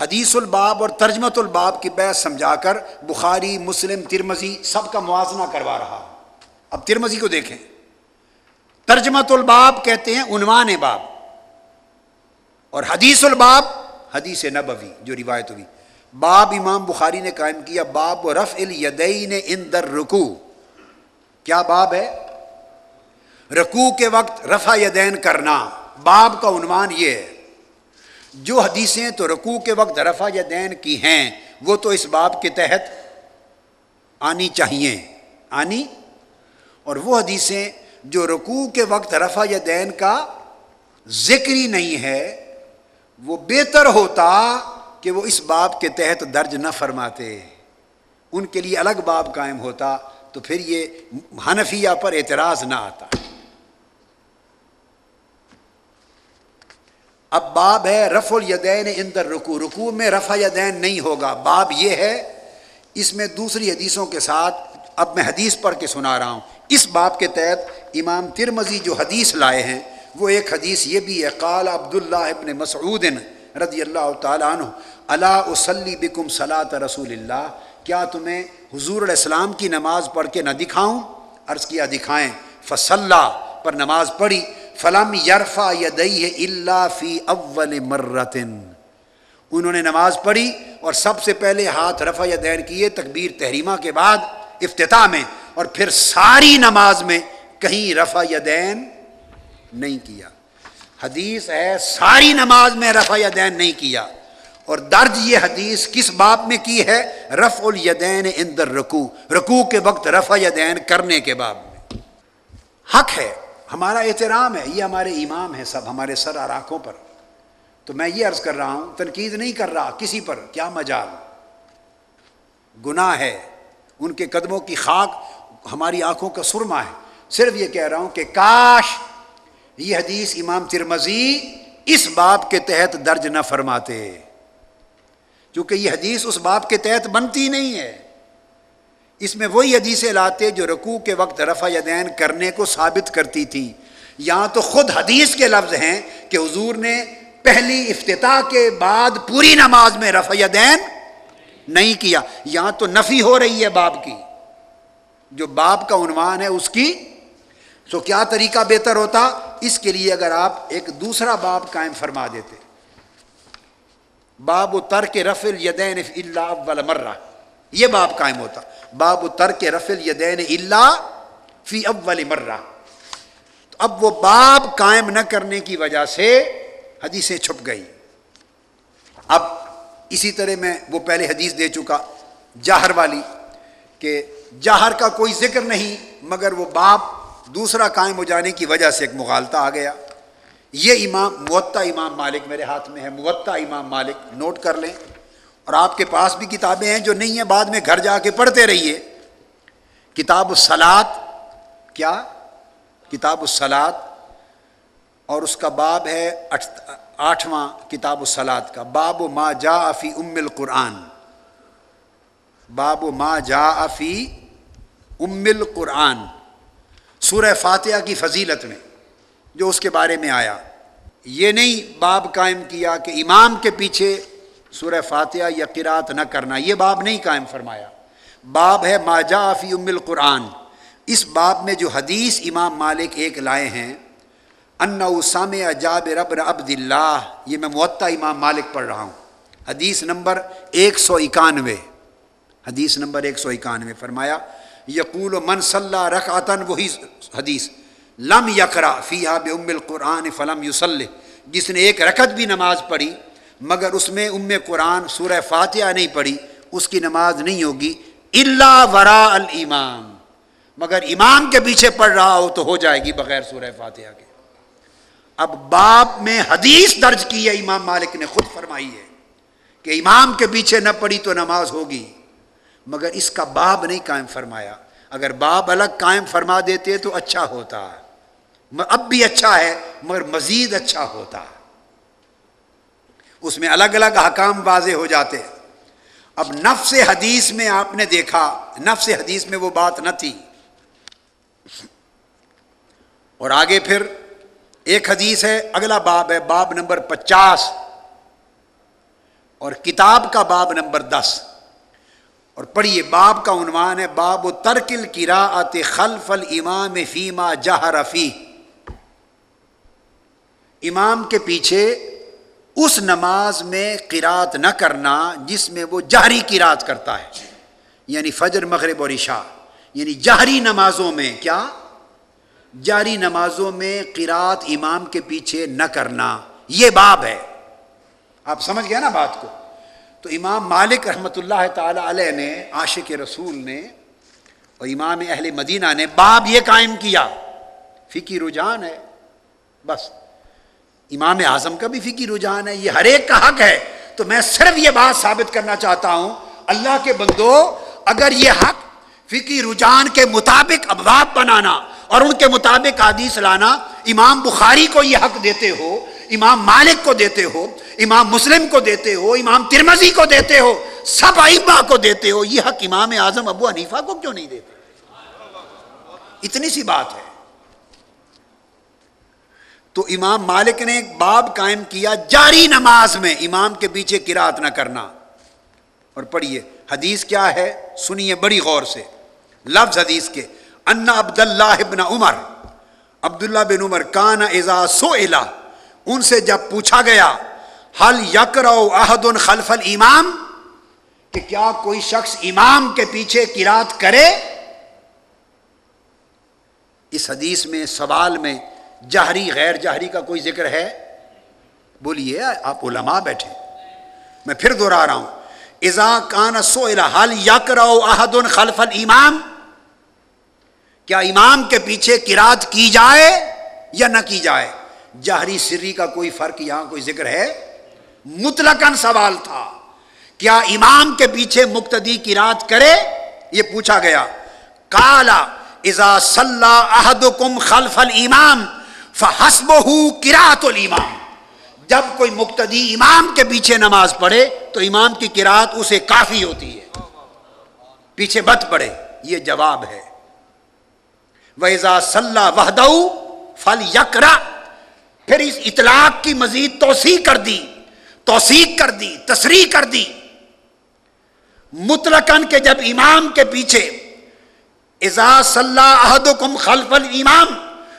[SPEAKER 1] حدیث الباب اور ترجمت الباب کی بحث سمجھا کر بخاری، مسلم ترمزی سب کا موازنہ کروا رہا اب ترمزی کو دیکھیں۔ ترجمت الباب کہتے ہیں عنوان باب اور حدیث الباب، حدیث نبوی جو روایت ہوئی۔ باب امام بخاری نے قائم کیا، باب و رف الیدین ان در رکو کیا باب ہے؟ رکو کے وقت رفع یدین کرنا، باب کا عنوان یہ ہے۔ جو حدیثیں تو رکوع کے وقت رفع یدین کی ہیں، وہ تو اس باب کے تحت آنی چاہیے۔ آنی؟ اور وہ حدیثیں جو رکوع کے وقت رفع یدین کا ذکر ہی نہیں ہے، وہ بہتر ہوتا کہ وہ اس باب کے تحت درج نہ فرماتے۔ ان کے لیے الگ باب قائم ہوتا تو پھر یہ حنفیہ پر اعتراض نہ آتا۔ اب باب ہے رف الیدین اندر رکو رکو میں رفع یدین نہیں ہوگا۔ باب یہ ہے، اس میں دوسری حدیثوں کے ساتھ اب میں حدیث پڑھ کے سنا رہا ہوں۔ اس باب کے تحت امام ترمزی جو حدیث لائے ہیں، وہ ایک حدیث یہ بھی ہے، قال عبداللہ ابن مسعود رضی اللہ تعالیٰ عنہ اللہ وسلی بکم صلاۃ رسول اللہ کیا تمہیں حضور علیہ السلام کی نماز پڑھ کے نہ دکھاؤں؟ عرض کیا دکھائیں۔ فصلہ پر نماز پڑھی۔ فلم یرفا یدئی اللہ فی اول مرتن انہوں نے نماز پڑھی اور سب سے پہلے ہاتھ رفع یدین کیے تکبیر تحریمہ کے بعد افتتاح میں، اور پھر ساری نماز میں کہیں رفع یدین نہیں کیا۔ حدیث ہے، ساری نماز میں رفع یدین نہیں کیا۔ اور درج یہ حدیث کس باب میں کی ہے؟ رف الیدین اندر رکو رکو کے وقت رفع یدین کرنے کے باب میں۔ حق ہے، ہمارا احترام ہے، یہ ہمارے امام ہیں سب، ہمارے سر آراکوں پر۔ تو میں یہ عرض کر رہا ہوں، تنقید نہیں کر رہا کسی پر، کیا مجال؟ گناہ ہے، ان کے قدموں کی خاک ہماری آنکھوں کا سرما ہے۔ صرف یہ کہہ رہا ہوں کہ کاش یہ حدیث امام ترمزی اس باپ کے تحت درج نہ فرماتے۔ کیونکہ یہ حدیث اس باپ کے تحت بنتی نہیں ہے۔ اس میں وہی حدیثیں لاتے جو رکوع کے وقت رفع یدین کرنے کو ثابت کرتی تھی یہاں تو خود حدیث کے لفظ ہیں کہ حضور نے پہلی افتتاح کے بعد پوری نماز میں رفع یدین نہیں کیا۔ یہاں تو نفی ہو رہی ہے باپ کی۔ جو باپ کا عنوان ہے اس کی، تو کیا طریقہ بہتر ہوتا؟ اس کے لیے اگر آپ ایک دوسرا باب قائم فرما دیتے۔ باب و ترک رفل یدین اللہ اول مرہ۔ یہ باب قائم ہوتا۔ باب و ترک رفل یدین اللہ فی اول مرہ۔ تو اب وہ باب قائم نہ کرنے کی وجہ سے حدیثیں چھپ گئی۔ اب اسی طرح میں وہ پہلے حدیث دے چکا جہر والی کہ جہر کا کوئی ذکر نہیں، مگر وہ باپ دوسرا قائم ہو جانے کی وجہ سے ایک مغالطہ آ گیا۔ یہ امام معطا امام مالک میرے ہاتھ میں ہے۔ معطا امام مالک، نوٹ کر لیں۔ اور آپ کے پاس بھی کتابیں ہیں جو نہیں ہیں، بعد میں گھر جا کے پڑھتے رہیے۔ کتاب السلاد کیا؟ کتاب السلاد اور اس کا باب ہے آٹھواں کتاب السلاد کا۔ باب و ما جا افی ام القرآن۔ باب و ما جا افی ام القرآن۔ سورہ فاتحہ کی فضیلت میں جو اس کے بارے میں آیا۔ یہ نہیں باب قائم کیا کہ امام کے پیچھے سورہ فاتحہ یا قرات نہ کرنا، یہ باب نہیں قائم فرمایا۔ باب ہے ماجا فی ام القرآن۔ اس باب میں جو حدیث امام مالک ایک لائے ہیں ان اسام جاب رب عبد اللہ یہ میں معطا امام مالک پڑھ رہا ہوں۔ حدیث نمبر ایک سو اکانوے۔ حدیث نمبر ایک سو اکانوے۔ فرمایا یقول و من صلاح رکھ وہی حدیث، لم یقرا فی بے ام القرآن فلم یوسل جس نے ایک رکت بھی نماز پڑھی، مگر اس میں ام قرآن سورہ فاتحہ نہیں پڑھی، اس کی نماز نہیں ہوگی اللہ ورا الامام۔ مگر امام کے پیچھے پڑھ رہا ہو تو ہو جائے گی بغیر سورہ فاتحہ کے۔ اب باپ میں حدیث درج کی ہے، امام مالک نے خود فرمائی ہے کہ امام کے پیچھے نہ پڑھی تو نماز ہوگی۔ مگر اس کا باب نہیں قائم فرمایا۔ اگر باب الگ قائم فرما دیتے تو اچھا ہوتا۔ اب بھی اچھا ہے، مگر مزید اچھا ہوتا۔ اس میں الگ الگ حکام واضح ہو جاتے۔ اب نفس حدیث میں آپ نے دیکھا، نفس حدیث میں وہ بات نہ تھی۔ اور آگے پھر ایک حدیث ہے، اگلا باب ہے، باب نمبر پچاس۔ اور کتاب کا باب نمبر دس۔ اور پڑھیے باب کا عنوان ہے، باب و ترکل کراط خلف الامام فیما جہرفی امام کے پیچھے اس نماز میں قرات نہ کرنا جس میں وہ جہری قرات کرتا ہے۔ یعنی فجر، مغرب اور عشاء۔ یعنی جہری نمازوں میں کیا؟ جاری نمازوں میں قرات امام کے پیچھے نہ کرنا۔ یہ باب ہے۔ آپ سمجھ گئے نا بات کو؟ تو امام مالک رحمۃ اللہ تعالی علیہ نے، عاشق رسول نے اور امام اہل مدینہ نے باب یہ قائم کیا فکی رجحان ہے، بس۔ امام اعظم کا بھی فکی رجحان ہے، یہ ہر ایک کا حق ہے۔ تو میں صرف یہ بات ثابت کرنا چاہتا ہوں، اللہ کے بندو اگر یہ حق فکی رجحان کے مطابق ابواب بنانا اور ان کے مطابق حدیث لانا، امام بخاری کو یہ حق دیتے ہو امام مالک کو دیتے ہو، امام مسلم کو دیتے ہو، امام ترمزی کو دیتے ہو، سب ائبا کو دیتے ہو، یہ حق امام اعظم ابو حنیفہ کو کیوں نہیں دیتے؟ اتنی سی بات ہے۔ تو امام مالک نے ایک باب قائم کیا، جاری نماز میں امام کے پیچھے کراط نہ کرنا۔ اور پڑھیے، حدیث کیا ہے؟ سنیے بڑی غور سے۔ لفظ حدیث کے انا عبد اللہ ابن عمر، عبداللہ بن عمر کان ایزا سو ان سے جب پوچھا گیا حل یکرو احد خلف الامام؟ کہ کیا کوئی شخص امام کے پیچھے کراط کرے؟ اس حدیث میں، سوال میں جہری، غیر جہری کا کوئی ذکر ہے؟ بولیے، آپ علماء بیٹھے۔ میں پھر دوہرا رہا ہوں۔ ازا کان سو حل یکرو احد خلف الامام؟ کیا امام کے پیچھے کراط کی جائے یا نہ کی جائے؟ جہری سری کا کوئی فرق یہاں کوئی ذکر ہے؟ مطلقاً سوال تھا، کیا امام کے پیچھے مقتدی کی رات کرے؟ یہ پوچھا گیا۔ کالا ازا صلاح کم خلف الامام فحسب کراط الامام۔ جب کوئی مقتدی امام کے پیچھے نماز پڑھے، تو امام کی کراط اسے کافی ہوتی ہے۔ پیچھے بت پڑے یہ جواب ہے۔ ویزا صلاح وحد فل یکرا پھر اس اطلاق کی مزید توسیع کر دی توثیق کر دی تصریح کر دی۔ مطلقاً کے جب امام کے پیچھے ازا صلاح احدکم خلف الامام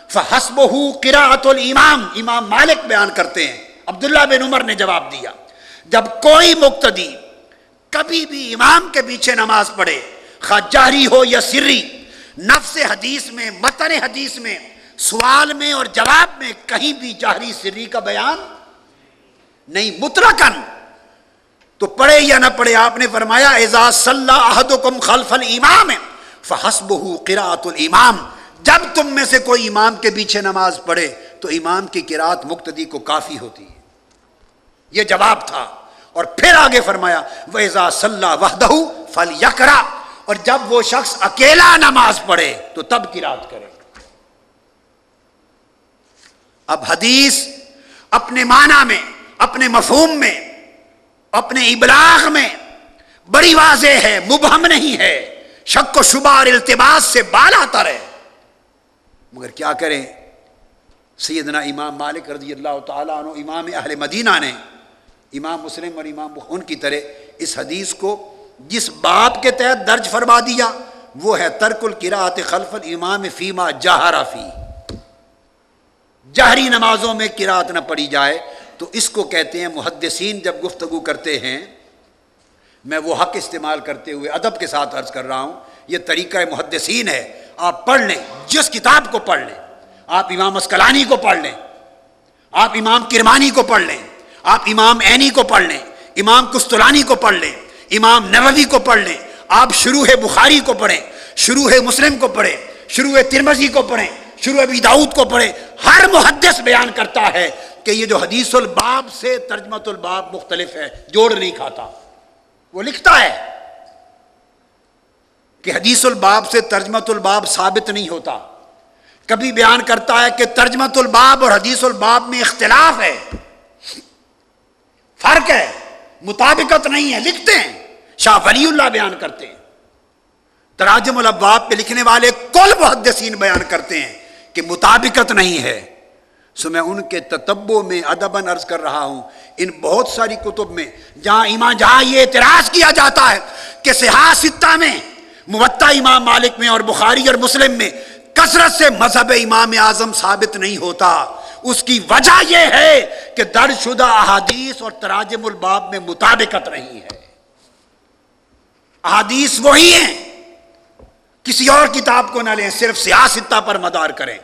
[SPEAKER 1] فحسب قراءت الامام، امام مالک بیان کرتے ہیں۔ عبداللہ بن عمر نے جواب دیا۔ جب کوئی مقتدی کبھی بھی امام کے پیچھے نماز پڑھے خواہ جاری ہو یا سری، نفس حدیث میں، متن حدیث میں سوال میں اور جواب میں کہیں بھی جہری سری کا بیان نہیں مترکن تو پڑھے یا نہ پڑھے، آپ نے فرمایا اعزاز صلاح احدکم خلف الامام فحسبہ قراءت الامام۔ جب تم میں سے کوئی امام کے پیچھے نماز پڑھے تو امام کی قرات مقتدی کو کافی ہوتی ہے۔ یہ جواب تھا۔ اور پھر آگے فرمایا ویزا صلاح وحدہ فل یکرا اور جب وہ شخص اکیلا نماز پڑھے تو تب کی کرے۔ اب حدیث اپنے معنی میں، اپنے مفہوم میں، اپنے ابلاغ میں بڑی واضح ہے، مبہم نہیں ہے۔ شک و شبہ اور التباس سے بال آتا رہے مگر کیا کریں؟ سیدنا امام مالک رضی اللہ تعالیٰ عنہ، امام اہل مدینہ نے امام مسلم اور امام ان کی طرح اس حدیث کو جس باب کے تحت درج فرما دیا، وہ ہے ترک القراءت خلف الامام فیما جہارا فی۔ جہری نمازوں میں قرات نہ پڑی جائے، تو اس کو کہتے ہیں محدثین جب گفتگو کرتے ہیں، میں وہ حق استعمال کرتے ہوئے ادب کے ساتھ عرض کر رہا ہوں، یہ طریقہ محدثین ہے، آپ پڑھ لیں، جس کتاب کو پڑھ لیں، آپ امام اسکلانی کو پڑھ لیں، آپ امام کرمانی کو پڑھ لیں، آپ امام عینی کو پڑھ لیں، امام کستلانی کو پڑھ لیں، امام نووی کو پڑھ لیں، آپ شروع بخاری کو پڑھیں شروع مسلم کو پڑھیں شروع ترمزی کو پڑھیں شروع ابی داؤد کو پڑھیں ہر محدث بیان کرتا ہے کہ یہ جو حدیث الباب سے ترجمت الباب مختلف ہے، جوڑ نہیں کھاتا۔ وہ لکھتا ہے کہ حدیث الباب سے ترجمت الباب ثابت نہیں ہوتا۔ کبھی بیان کرتا ہے کہ ترجمت الباب اور حدیث الباب میں اختلاف ہے۔ فرق ہے، مطابقت نہیں ہے، لکھتے ہیں۔ شاہ ولی اللہ بیان کرتے ہیں۔ تراجم الابواب پہ لکھنے والے کل محدثین بیان کرتے ہیں۔ کہ مطابقت نہیں ہے، سو میں ان کے تتبو میں ادبن عرض کر رہا ہوں، ان بہت ساری کتب میں جہاں ایمان جہاں یہ اعتراض کیا جاتا ہے کہ ستہ میں موتا امام مالک میں اور بخاری اور مسلم میں کثرت سے مذہب امام اعظم ثابت نہیں ہوتا۔ اس کی وجہ یہ ہے کہ درج شدہ احادیث اور تراجم الباب میں مطابقت نہیں ہے۔ احادیث وہی ہیں کسی اور کتاب کو نہ لیں، صرف سیاستہ پر مدار کریں۔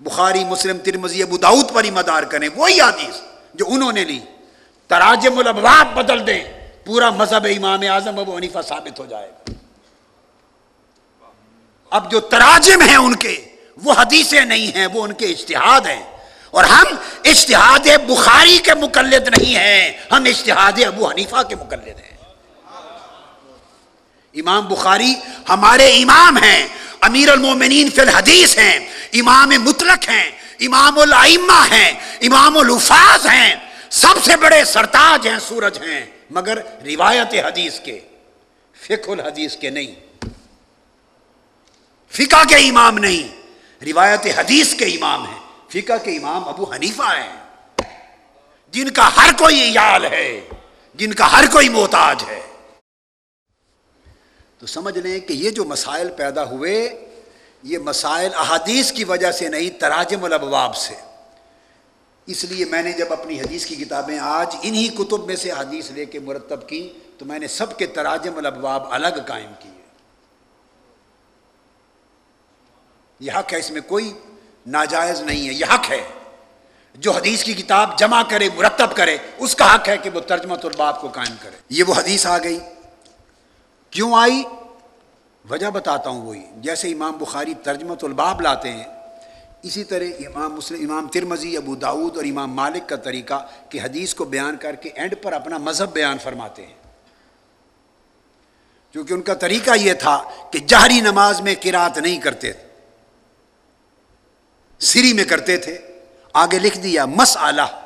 [SPEAKER 1] بخاری، مسلم ترمزی ابو داؤد پر ہی مدار کریں۔ وہی حدیث جو انہوں نے لی۔ تراجم الابواب بدل دیں۔ پورا مذہب امام اعظم ابو حنیفہ ثابت ہو جائے گا۔ اب جو تراجم ہیں ان کے، وہ حدیثیں نہیں ہیں، وہ ان کے اشتہاد ہیں۔ اور ہم اشتہاد بخاری کے مقلد نہیں ہیں، ہم اشتہاد ابو حنیفہ کے مقلد ہیں۔ امام بخاری ہمارے امام ہیں، امیر المومنین فی الحدیث ہیں، امام مطلق ہیں، امام الائمہ ہیں، امام الفاظ ہیں، سب سے بڑے سرتاج ہیں، سورج ہیں، مگر روایت حدیث کے، فقہ الحدیث کے نہیں۔ فقہ کے امام نہیں، روایت حدیث کے امام ہیں۔ فقہ کے امام ابو حنیفہ ہیں۔ جن کا ہر کوئی یال ہے، جن کا ہر کوئی محتاج ہے۔ تو سمجھ لیں کہ یہ جو مسائل پیدا ہوئے، یہ مسائل احادیث کی وجہ سے نہیں، تراجم الابواب سے۔ اس لیے میں نے جب اپنی حدیث کی کتابیں آج انہی کتب میں سے حدیث لے کے مرتب کی، تو میں نے سب کے تراجم الابواب الگ قائم کیے۔ یہ حق ہے، اس میں کوئی ناجائز نہیں ہے۔ یہ حق ہے۔ جو حدیث کی کتاب جمع کرے، مرتب کرے، اس کا حق ہے کہ وہ ترجمت الباب کو قائم کرے۔ یہ وہ حدیث آ گئی۔ کیوں آئی؟ وجہ بتاتا ہوں وہی۔ جیسے امام بخاری ترجمت الباب لاتے ہیں، اسی طرح امام مسلم، امام ترمزی ابو داود اور امام مالک کا طریقہ کہ حدیث کو بیان کر کے اینڈ پر اپنا مذہب بیان فرماتے ہیں۔ کیونکہ ان کا طریقہ یہ تھا کہ جہری نماز میں کراط نہیں کرتے تھے، سری میں کرتے تھے۔ آگے لکھ دیا مس آلہ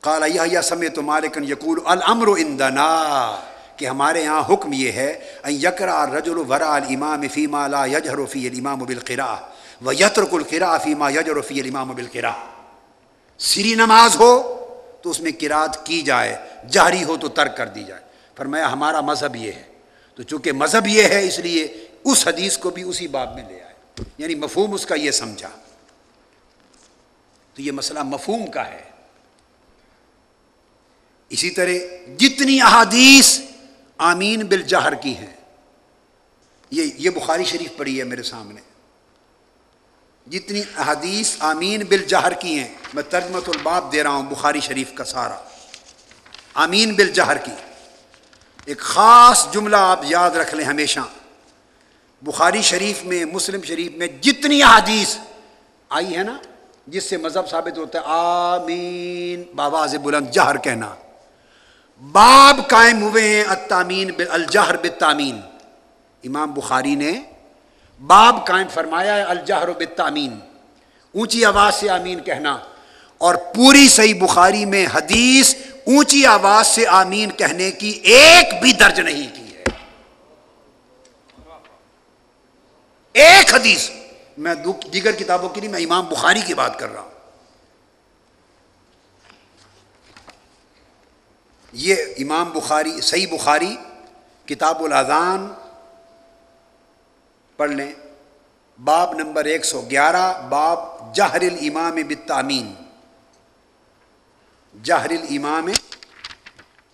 [SPEAKER 1] کالا یا سمے تو مالکن یقول المر اندنا کہ ہمارے یہاں حکم یہ ہے یکرا رجل ورا الامام فیما لا یجہر فی الامام بالقراء و یترک القراء فیما یجہر فی الامام بالقراء۔ سری نماز ہو تو اس میں قرات کی جائے جہری ہو تو ترک کر دی جائے۔ فرمایا، ہمارا مذہب یہ ہے۔ تو چونکہ مذہب یہ ہے، اس لیے اس حدیث کو بھی اسی باب میں لے آئے۔ یعنی مفہوم اس کا یہ سمجھا۔ تو یہ مسئلہ مفہوم کا ہے۔ اسی طرح جتنی احادیث آمین بل جہر کی ہیں۔ یہ یہ بخاری شریف پڑھی ہے میرے سامنے۔ جتنی حدیث آمین بل جہر کی ہیں، میں ترجمت الباب دے رہا ہوں بخاری شریف کا سارا۔ آمین بل جہر کی۔ ایک خاص جملہ آپ یاد رکھ لیں ہمیشہ۔ بخاری شریف میں، مسلم شریف میں جتنی حدیث آئی ہے نا، جس سے مذہب ثابت ہوتا ہے آمین بابا بلند جہر کہنا۔ باب قائم ہوئے ہیں التامین الجہر بالتامین۔ امام بخاری نے باب قائم فرمایا ہے الجہر بالتامین۔ اونچی آواز سے آمین کہنا۔ اور پوری صحیح بخاری میں حدیث اونچی آواز سے آمین کہنے کی ایک بھی درج نہیں کی ہے۔ ایک حدیث۔ میں دیگر کتابوں کی نہیں میں امام بخاری کی بات کر رہا ہوں۔ یہ امام بخاری، صحیح بخاری کتاب الاذان پڑھ لیں باب نمبر ایک سو گیارہ، باب جہر الامام بالتامین جہر الامام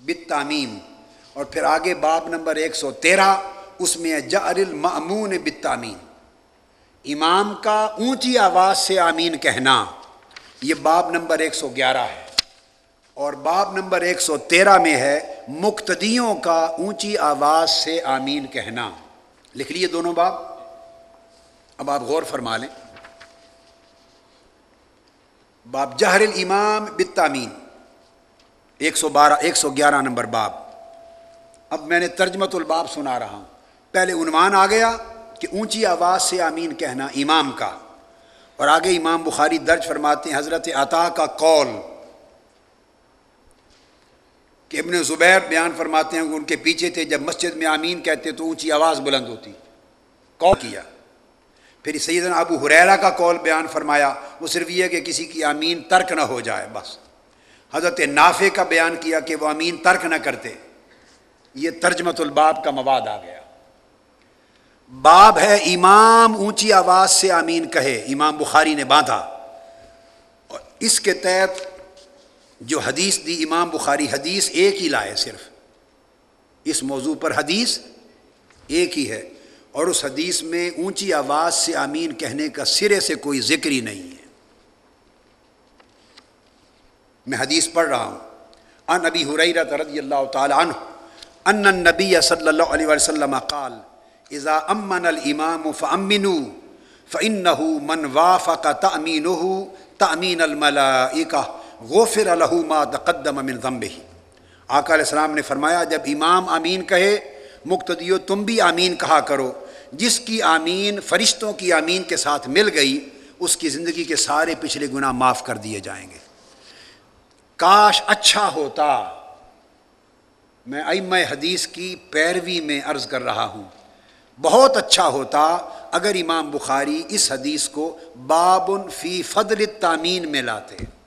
[SPEAKER 1] بالتامین اور پھر آگے باب نمبر ایک سو تیرہ، اس میں جہر المعمون بالتامین امام کا اونچی آواز سے آمین کہنا، یہ باب نمبر ایک سو گیارہ ہے۔ اور باب نمبر ایک سو تیرہ میں ہے، مقتدیوں کا اونچی آواز سے آمین کہنا۔ لکھ لیے دونوں باب۔ اب آپ غور فرما لیں۔ باب جہر الامام بالتامین ایک سو بارہ، ایک سو گیارہ نمبر باب۔ اب میں نے ترجمت الباب سنا رہا ہوں۔ پہلے عنوان آ گیا کہ اونچی آواز سے آمین کہنا امام کا۔ اور آگے امام بخاری درج فرماتے ہیں، حضرت عطا کا کال کہ ابن زبیر بیان فرماتے ہیں کہ ان کے پیچھے تھے، جب مسجد میں آمین کہتے تو اونچی آواز بلند ہوتی۔ کال کیا؟ پھر سیدنا ابو حریرا کا کال بیان فرمایا، وہ صرف یہ کہ کسی کی آمین ترک نہ ہو جائے، بس۔ حضرت نافع کا بیان کیا کہ وہ امین ترک نہ کرتے۔ یہ ترجمت الباب کا مواد آ گیا۔ باب ہے، امام اونچی آواز سے آمین کہے۔ امام بخاری نے باندھا۔ اور اس کے تحت جو حدیث دی امام بخاری حدیث ایک ہی لائے صرف۔ اس موضوع پر حدیث ایک ہی ہے۔ اور اس حدیث میں اونچی آواز سے آمین کہنے کا سرے سے کوئی ذکر ہی نہیں ہے۔ میں حدیث پڑھ رہا ہوں۔ ان ابی حریرت رضی اللہ تعالی عنہ، ان النبی صلی اللہ علیہ وسلم قال، اذا امن الامام فامنوا، فانه من وافق تامينه تامين الملائکہ۔ غفر له ما تقدم من ذنبه آقا علیہ السلام نے فرمایا، جب امام آمین کہے، مقتدیو تم بھی آمین کہا کرو۔ جس کی آمین فرشتوں کی آمین کے ساتھ مل گئی، اس کی زندگی کے سارے پچھلے گناہ معاف کر دیے جائیں گے۔ کاش اچھا ہوتا۔ میں ائمہ حدیث کی پیروی میں عرض کر رہا ہوں۔ بہت اچھا ہوتا اگر امام بخاری اس حدیث کو باب فی فضل تعمین میں لاتے۔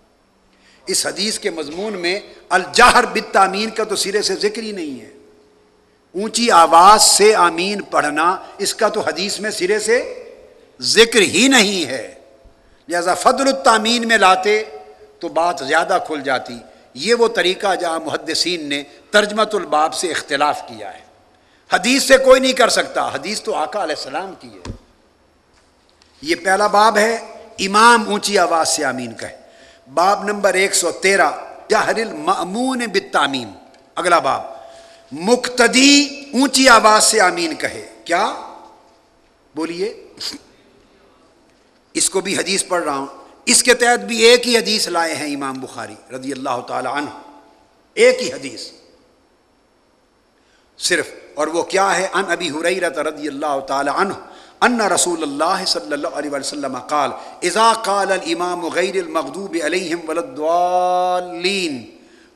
[SPEAKER 1] اس حدیث کے مضمون میں الجہر بالتامین کا تو سرے سے ذکر ہی نہیں ہے۔ اونچی آواز سے آمین پڑھنا اس کا تو حدیث میں سرے سے ذکر ہی نہیں ہے۔ لہذا فضل التامین میں لاتے تو بات زیادہ کھل جاتی۔ یہ وہ طریقہ جہاں محدثین نے ترجمت الباب سے اختلاف کیا ہے۔ حدیث سے کوئی نہیں کر سکتا۔ حدیث تو آقا علیہ السلام کی ہے۔ یہ پہلا باب ہے۔ امام اونچی آواز سے آمین کہے۔ باب نمبر ایک سو تیرہ جہر المعمون بالتامین اگلا باب۔ مقتدی اونچی آواز سے آمین کہے۔ کیا؟ بولیے۔ اس کو بھی حدیث پڑھ رہا ہوں۔ اس کے تحت بھی ایک ہی حدیث لائے ہیں امام بخاری رضی اللہ تعالی عنہ۔ ایک ہی حدیث۔ صرف۔ اور وہ کیا ہے؟ ان ابی حریرت رضی اللہ تعالی عنہ۔ ان رسول اللہ صلی اللہ علیہ وسلم قال اذا قال الامام غیر المغضوب علیہم وللضالین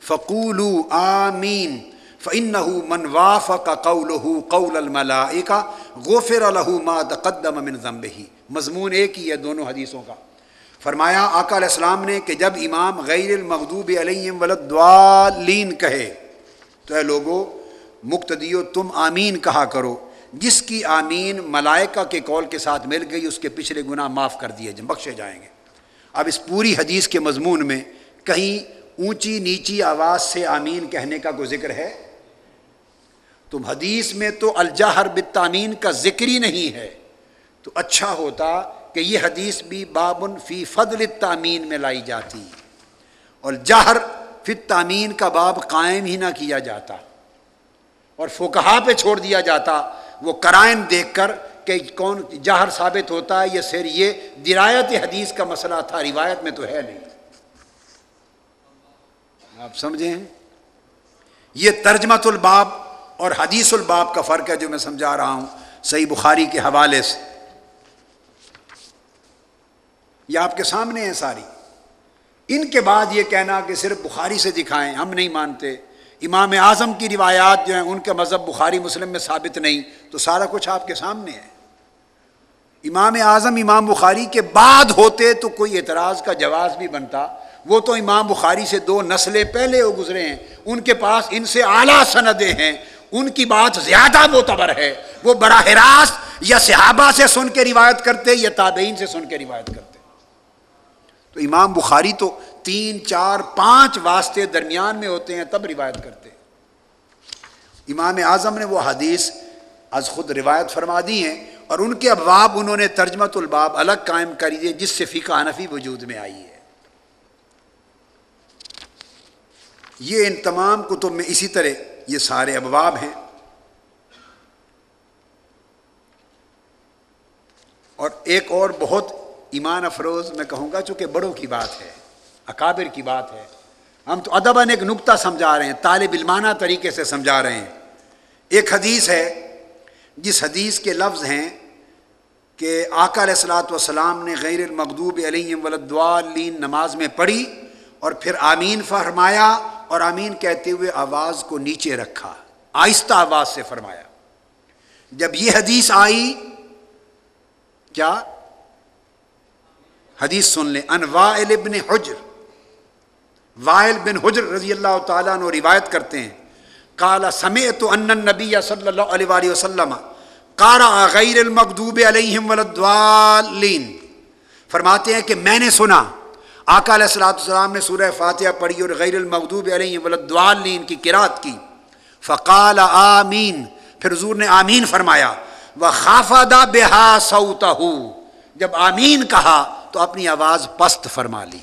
[SPEAKER 1] فقولوا آمین فإنه من وافق قوله قول الملائکہ غفر له ما تقدم من ذنبه. مضمون ایک ہی ہے دونوں حدیثوں کا۔ فرمایا، آقا علیہ السلام نے کہ جب امام غیر المغضوب علیہم ولدوالین کہے، تو اے لوگو مقتدیو تم آمین کہا کرو۔ جس کی آمین ملائکہ کے کول کے ساتھ مل گئی، اس کے پچھلے گناہ معاف کر دیے بخشے جائیں گے۔ اب اس پوری حدیث کے مضمون میں کہیں اونچی نیچی آواز سے آمین کہنے کا کوئی ذکر ہے؟ تم حدیث میں تو الجہر بالتامین کا ذکر ہی نہیں ہے۔ تو اچھا ہوتا کہ یہ حدیث بھی بابن فی فضل تعمین میں لائی جاتی۔ اور جہر پھر تعمین کا باب قائم ہی نہ کیا جاتا۔ اور فوکہ پہ چھوڑ دیا جاتا وہ کرائن دیکھ کر کہ کون جہر ثابت ہوتا ہے یا سر یہ درایت حدیث کا مسئلہ تھا، روایت میں تو ہے نہیں۔ آپ سمجھیں؟ یہ ترجمت الباب اور حدیث الباب کا فرق ہے جو میں سمجھا رہا ہوں صحیح بخاری کے حوالے سے۔ یہ آپ کے سامنے ہے ساری۔ ان کے بعد یہ کہنا کہ صرف بخاری سے دکھائیں، ہم نہیں مانتے۔ امام اعظم کی روایات جو ہیں، ان کا مذہب بخاری مسلم میں ثابت نہیں، تو سارا کچھ آپ کے سامنے ہے۔ امام اعظم، امام بخاری کے بعد ہوتے تو کوئی اعتراض کا جواز بھی بنتا۔ وہ تو امام بخاری سے دو نسلیں پہلے وہ گزرے ہیں۔ ان کے پاس ان سے اعلیٰ سندیں ہیں۔ ان کی بات زیادہ معتبر ہے۔ وہ براہ راست یا صحابہ سے سن کے روایت کرتے یا تابعین سے سن کے روایت کرتے۔ تو امام بخاری تو تین، چار، پانچ واسطے درمیان میں ہوتے ہیں، تب روایت کرتے امام اعظم نے وہ حدیث از خود روایت فرما دی ہیں اور ان کے ابواب انہوں نے ترجمت الباب الگ قائم کر دیے، جس سے فقہ حنفی وجود میں آئی ہے۔ یہ ان تمام کتب میں اسی طرح یہ سارے ابواب ہیں۔ اور ایک اور بہت ایمان افروز میں کہوں گا، چونکہ بڑوں کی بات ہے۔ اکابر کی بات ہے۔ ہم تو ادباً ایک نقطہ سمجھا رہے ہیں، طالب علمانہ طریقے سے سمجھا رہے ہیں۔ ایک حدیث ہے، جس حدیث کے لفظ ہیں کہ آقا علیہ السلاۃ والسلام نے غیر المقدوب علیہ ولدوالین نماز میں پڑھی اور پھر آمین فرمایا اور آمین کہتے ہوئے آواز کو نیچے رکھا، آہستہ آواز سے فرمایا۔ جب یہ حدیث آئی، کیا؟ حدیث سن لیں ان وائل ابن حجر وائل بن حجر رضی اللہ تعالیٰ نے روایت کرتے ہیں۔ کالا سمے تو ان نبی صلی اللہ علیہ وآلہ وسلم کارا غیر المقدوب علیہم ولدوالین فرماتے ہیں کہ میں نے سنا، آقا علیہ السلاۃ السلام نے سورہ فاتحہ پڑھی اور غیر المغضوب علیہ ولدوالین کی کراط کی۔ فقال آمین۔ پھر حضور نے آمین فرمایا۔ وہ خافادہ بےحا سوتا جب آمین کہا تو اپنی آواز پست فرما لی۔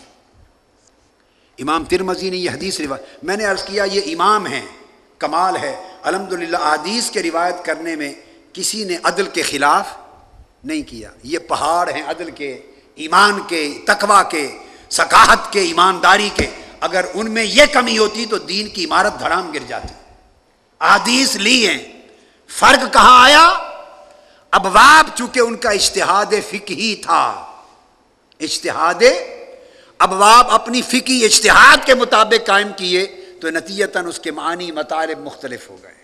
[SPEAKER 1] امام ترمزی نے یہ حدیث روایت میں نے عرض کیا یہ امام ہیں، کمال ہے۔ الحمد للہ حدیث کے روایت کرنے میں کسی نے عدل کے خلاف نہیں کیا۔ یہ پہاڑ ہیں عدل کے، ایمان کے تقوا کے ثقافت کے، ایمانداری کے۔ اگر ان میں یہ کمی ہوتی تو دین کی عمارت دھڑام گر جاتی۔ حدیث لی ہیں۔ فرق کہاں آیا؟ ابواب چونکہ ان کا اشتہاد فکری تھا۔ اشتہاد ابواب اپنی فکی اشتہاد کے مطابق قائم کیے تو نتیجتاً اس کے معنی مطالب مختلف ہو گئے۔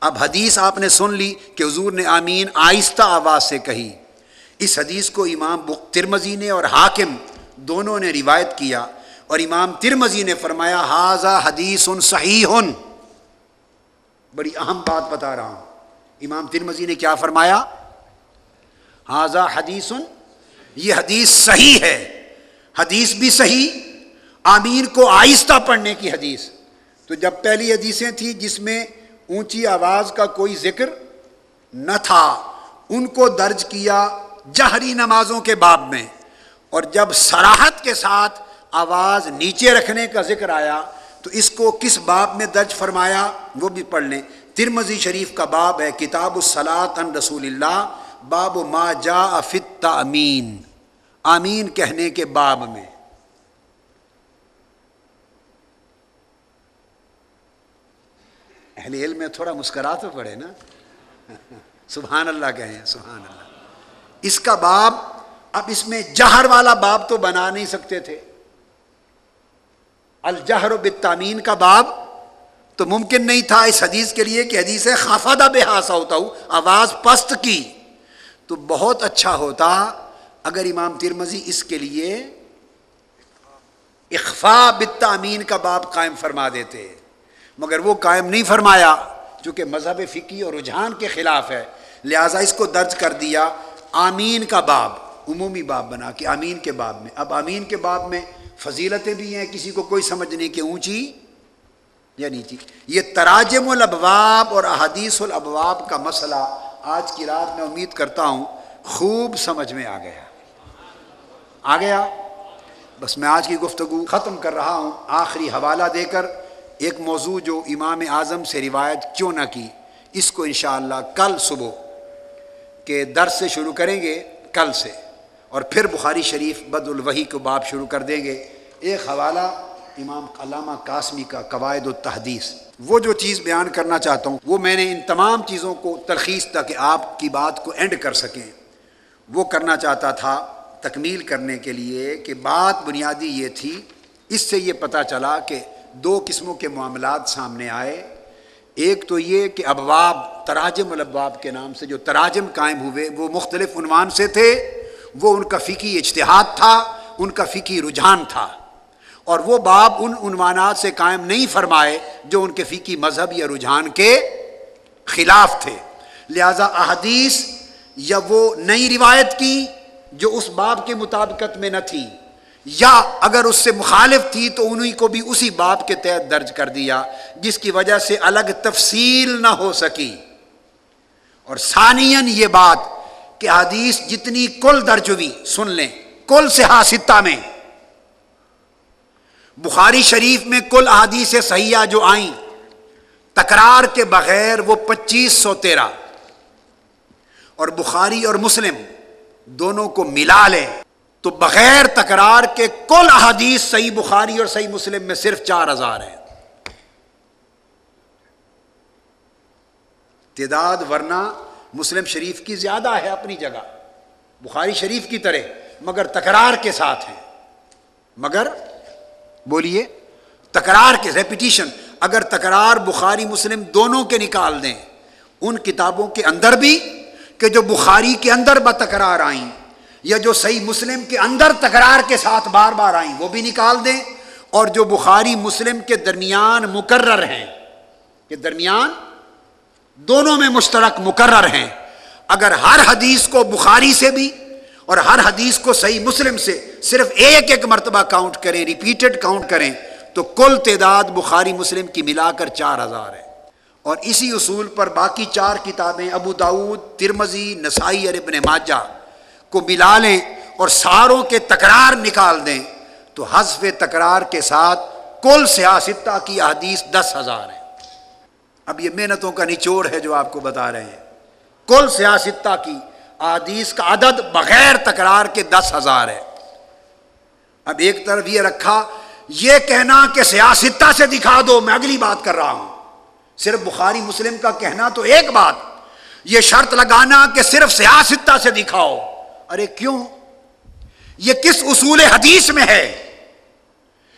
[SPEAKER 1] اب حدیث آپ نے سن لی کہ حضور نے آمین آہستہ آواز سے کہی۔ اس حدیث کو امام ترمزی نے اور حاکم دونوں نے روایت کیا اور امام ترمزی نے فرمایا حاضہ حدیث ان صحیح. بڑی اہم بات بتا رہا ہوں۔ امام ترمزی نے کیا فرمایا؟ حاضہ حدیث، یہ حدیث صحیح ہے۔ حدیث بھی صحیح، آمین کو آہستہ پڑھنے کی حدیث۔ تو جب پہلی حدیثیں تھیں جس میں اونچی آواز کا کوئی ذکر نہ تھا، ان کو درج کیا جہری نمازوں کے باب میں۔ اور جب سراحت کے ساتھ آواز نیچے رکھنے کا ذکر آیا، تو اس کو کس باب میں درج فرمایا وہ بھی پڑھ لیں۔ ترمزی شریف کا باب ہے، کتاب الصلاط ان رسول اللہ، باب ما جا افت امین آمین کہنے کے باب میں۔ اہل علم میں تھوڑا مسکرا تو پڑے نا۔ سبحان اللہ کہیں، سبحان اللہ۔ اس کا باب، اب اس میں جہر والا باب تو بنا نہیں سکتے تھے۔ الجہر و بتامین کا باب تو ممکن نہیں تھا اس حدیث کے لیے کہ حدیث خافادہ بے حاصہ ہوتا ہوں آواز پست کی تو بہت اچھا ہوتا۔ اگر امام ترمزی اس کے لیے اخفا بتامین کا باب قائم فرما دیتے، مگر وہ قائم نہیں فرمایا چونکہ مذہب فقی اور رجحان کے خلاف ہے، لہٰذا اس کو درج کر دیا آمین کا باب، عمومی باب بنا کے، آمین کے باب میں۔ اب آمین کے باب میں فضیلتیں بھی ہیں، کسی کو کوئی سمجھنے کی اونچی یا نیچی۔ یہ تراجم الابواب اور احادیث الابواب کا مسئلہ آج کی رات میں امید کرتا ہوں خوب سمجھ میں آ گیا۔ آ گیا۔ بس میں آج کی گفتگو ختم کر رہا ہوں۔ آخری حوالہ دے کر ایک موضوع جو امام اعظم سے روایت کیوں نہ کی، اس کو انشاءاللہ کل صبح کے در سے شروع کریں گے، کل سے۔ اور پھر بخاری شریف بد الوحی کو باب شروع کر دیں گے۔ ایک حوالہ امام علامہ قاسمی کا قواعد التحدیث وہ جو چیز بیان کرنا چاہتا ہوں، وہ میں نے ان تمام چیزوں کو تلخیص تک آپ کی بات کو اینڈ کر سکیں۔ وہ کرنا چاہتا تھا تکمیل کرنے کے لیے کہ بات بنیادی یہ تھی، اس سے یہ پتہ چلا کہ دو قسموں کے معاملات سامنے آئے۔ ایک تو یہ کہ ابواب، تراجم الابواب کے نام سے جو تراجم قائم ہوئے، وہ مختلف عنوان سے تھے، وہ ان کا فقی اجتہاد تھا، ان کا فقی رجحان تھا۔ اور وہ باب ان عنوانات سے قائم نہیں فرمائے جو ان کے فقی مذہب یا رجحان کے خلاف تھے۔ لہذا احادیث یا وہ نئی روایت کی جو اس باب کے مطابقت میں نہ تھی، یا اگر اس سے مخالف تھی تو انہی کو بھی اسی باب کے تحت درج کر دیا، جس کی وجہ سے الگ تفصیل نہ ہو سکی۔ اور ثانین یہ بات کہ حدیث جتنی کل درج ہوئی، سن لیں، کل سے ہاستہ میں۔ بخاری شریف میں کل احادیث سیاح جو آئیں، تکرار کے بغیر وہ پچیس سو تیرہ۔ اور بخاری اور مسلم دونوں کو ملا لیں۔ تو بغیر تکرار کے کل احادیث صحیح بخاری اور صحیح مسلم میں صرف چار ہزار ہے تعداد ورنہ مسلم شریف کی زیادہ ہے اپنی جگہ۔ بخاری شریف کی طرح، مگر تکرار کے ساتھ ہیں۔ مگر بولیے، تکرار کے ریپیٹیشن اگر تکرار بخاری مسلم دونوں کے نکال دیں، ان کتابوں کے اندر بھی کہ جو بخاری کے اندر بتکرار آئیں یا جو صحیح مسلم کے اندر تکرار کے ساتھ بار بار آئیں، وہ بھی نکال دیں۔ اور جو بخاری مسلم کے درمیان مقرر ہیں، کہ درمیان دونوں میں مشترک مقرر ہیں۔ اگر ہر حدیث کو بخاری سے بھی اور ہر حدیث کو صحیح مسلم سے صرف ایک ایک مرتبہ کاؤنٹ کریں ریپیٹڈ کاؤنٹ کریں، تو کل تعداد بخاری مسلم کی ملا کر چار ہزار ہے۔ اور اسی اصول پر باقی چار کتابیں ابو داود ترمزی نسائی اور ابن ماجہ کو ملا لیں اور ساروں کے تکرار نکال دیں تو حذف تکرار کے ساتھ کل سیاستہ کی حدیث دس ہزار ہے اب یہ محنتوں کا نچوڑ ہے جو آپ کو بتا رہے ہیں۔ کل سیاستہ کی احادیث کا عدد بغیر تکرار کے دس ہزار ہے۔ اب ایک طرف یہ رکھا، یہ کہنا کہ سیاستہ سے دکھا دو، میں اگلی بات کر رہا ہوں۔ صرف بخاری مسلم کا کہنا تو ایک بات، یہ شرط لگانا کہ صرف سیاستہ سے دکھاؤ۔ ارے کیوں؟ یہ کس اصول حدیث میں ہے؟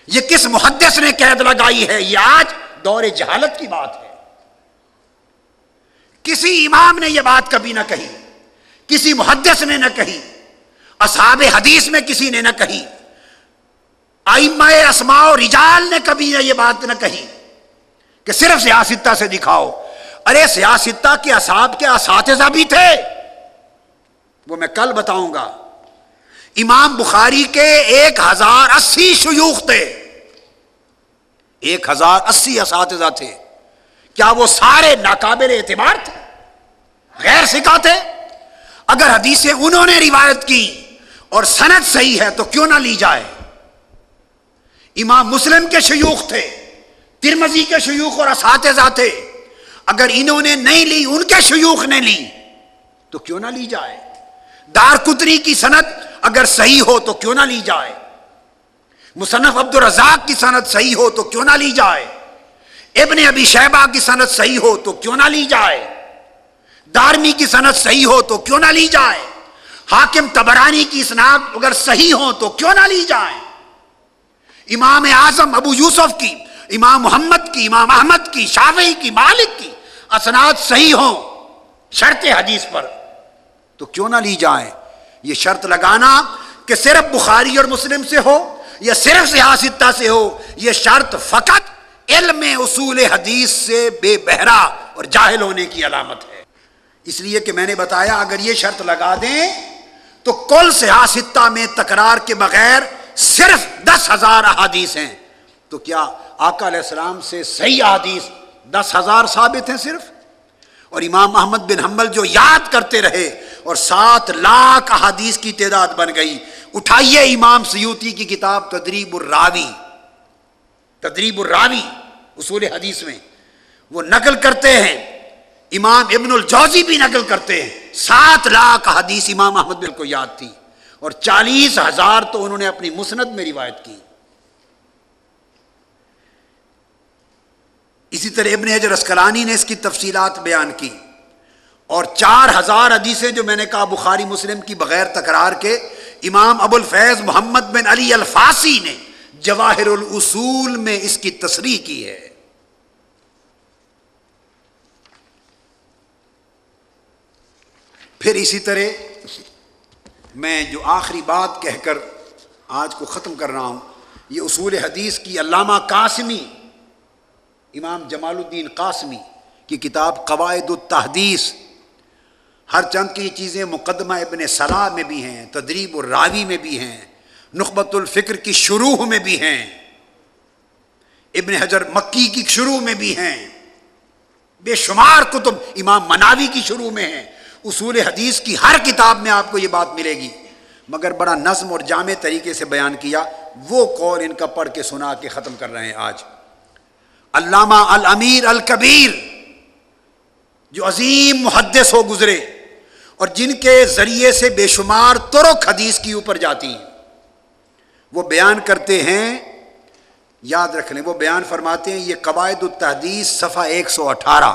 [SPEAKER 1] یہ کس محدث نے قید لگائی ہے؟ یہ آج دور جہالت کی بات ہے۔ کسی امام نے یہ بات کبھی نہ کہی، کسی محدث نے نہ کہی، اصحاب حدیث میں کسی نے نہ کہی آئمہ اسماء و رجال نے کبھی نہ یہ بات نہ کہی۔ کہ صرف سیاستہ سے دکھاؤ۔ ارے، سیاستہ کے اصحاب کے اساتذہ بھی تھے۔ وہ میں کل بتاؤں گا۔ امام بخاری کے ایک ہزار اسی شیوخ تھے۔ ایک ہزار اسی اساتذہ تھے۔ کیا وہ سارے ناقابل اعتبار تھے؟ غیر سکھا تھے؟ اگر حدیثیں انہوں نے روایت کی اور سند صحیح ہے تو کیوں نہ لی جائے؟ امام مسلم کے شیوخ تھے۔ ترمزی کے شیوخ اور اساتذہ تھے اگر انہوں نے نہیں لی، ان کے شیوخ نے لی، تو کیوں نہ لی جائے؟ دار کتری کی صنعت اگر صحیح ہو تو کیوں نہ لی جائے؟ مصنف عبد الرزاق کی صنعت صحیح ہو تو کیوں نہ لی جائے؟ ابن ابی شہبہ کی صنعت صحیح ہو تو کیوں نہ لی جائے؟ دارمی کی صنعت صحیح ہو تو کیوں نہ لی جائے؟ حاکم تبرانی کی صنعت اگر صحیح ہو تو کیوں نہ لی جائے؟ امام اعظم ابو یوسف کی امام محمد کی، امام احمد کی، شافعی کی، مالک کی اسناد صحیح ہوں، شرط حدیث پر۔ تو کیوں نہ لی جائیں؟ یہ شرط لگانا کہ صرف بخاری اور مسلم سے ہو یا صرف سیاستہ سے ہو، یہ شرط فقط علم اصول حدیث سے بے بہرا اور جاہل ہونے کی علامت ہے۔ اس لیے کہ میں نے بتایا، اگر یہ شرط لگا دیں تو کل سیاستہ میں تکرار کے بغیر صرف دس ہزار احادیث ہیں۔ تو کیا آقا علیہ السلام سے صحیح حدیث دس ہزار ثابت ہیں صرف؟ اور امام محمد بن حنبل جو یاد کرتے رہے اور سات لاکھ احادیث کی تعداد بن گئی، اٹھائیے امام سیوتی کی کتاب تدریب الراوی تدریب الراوی اصول حدیث میں، وہ نقل کرتے ہیں، امام ابن الجوزی بھی نقل کرتے ہیں۔ سات لاکھ حدیث امام احمد بل کو یاد تھی اور چالیس ہزار تو انہوں نے اپنی مسند میں روایت کی۔ اسی طرح ابن حجر اسکلانی نے اس کی تفصیلات بیان کی اور چار ہزار حدیثیں جو میں نے کہا بخاری مسلم کی بغیر تکرار کے امام ابو الفیض محمد بن علی الفاسی نے جواہر الاصول میں اس کی تصریح کی ہے۔ پھر اسی طرح میں جو آخری بات کہہ کر آج کو ختم کر رہا ہوں، یہ اصول حدیث کی علامہ قاسمی امام جمال الدین قاسمی کی کتاب قواعد التحدیث۔ ہر چند کی چیزیں مقدمہ ابن صلاح میں بھی ہیں، تدریب الراوی میں بھی ہیں نخبت الفکر کی شروع میں بھی ہیں۔ ابن حجر مکی کی شروع میں بھی ہیں۔ بے شمار کتب امام مناوی کی شروع میں ہیں۔ اصول حدیث کی ہر کتاب میں آپ کو یہ بات ملے گی۔ مگر بڑا نظم اور جامع طریقے سے بیان کیا، وہ قول ان کا پڑھ کے سنا کے ختم کر رہے ہیں آج۔ علامہ الامیر الکبیر، جو عظیم محدث ہو گزرے اور جن کے ذریعے سے بے شمار ترک حدیث کی اوپر جاتی ہیں۔ وہ بیان کرتے ہیں، یاد رکھ لیں، وہ بیان فرماتے ہیں، یہ قواعد التحدیث صفحہ ایک سو اٹھارہ۔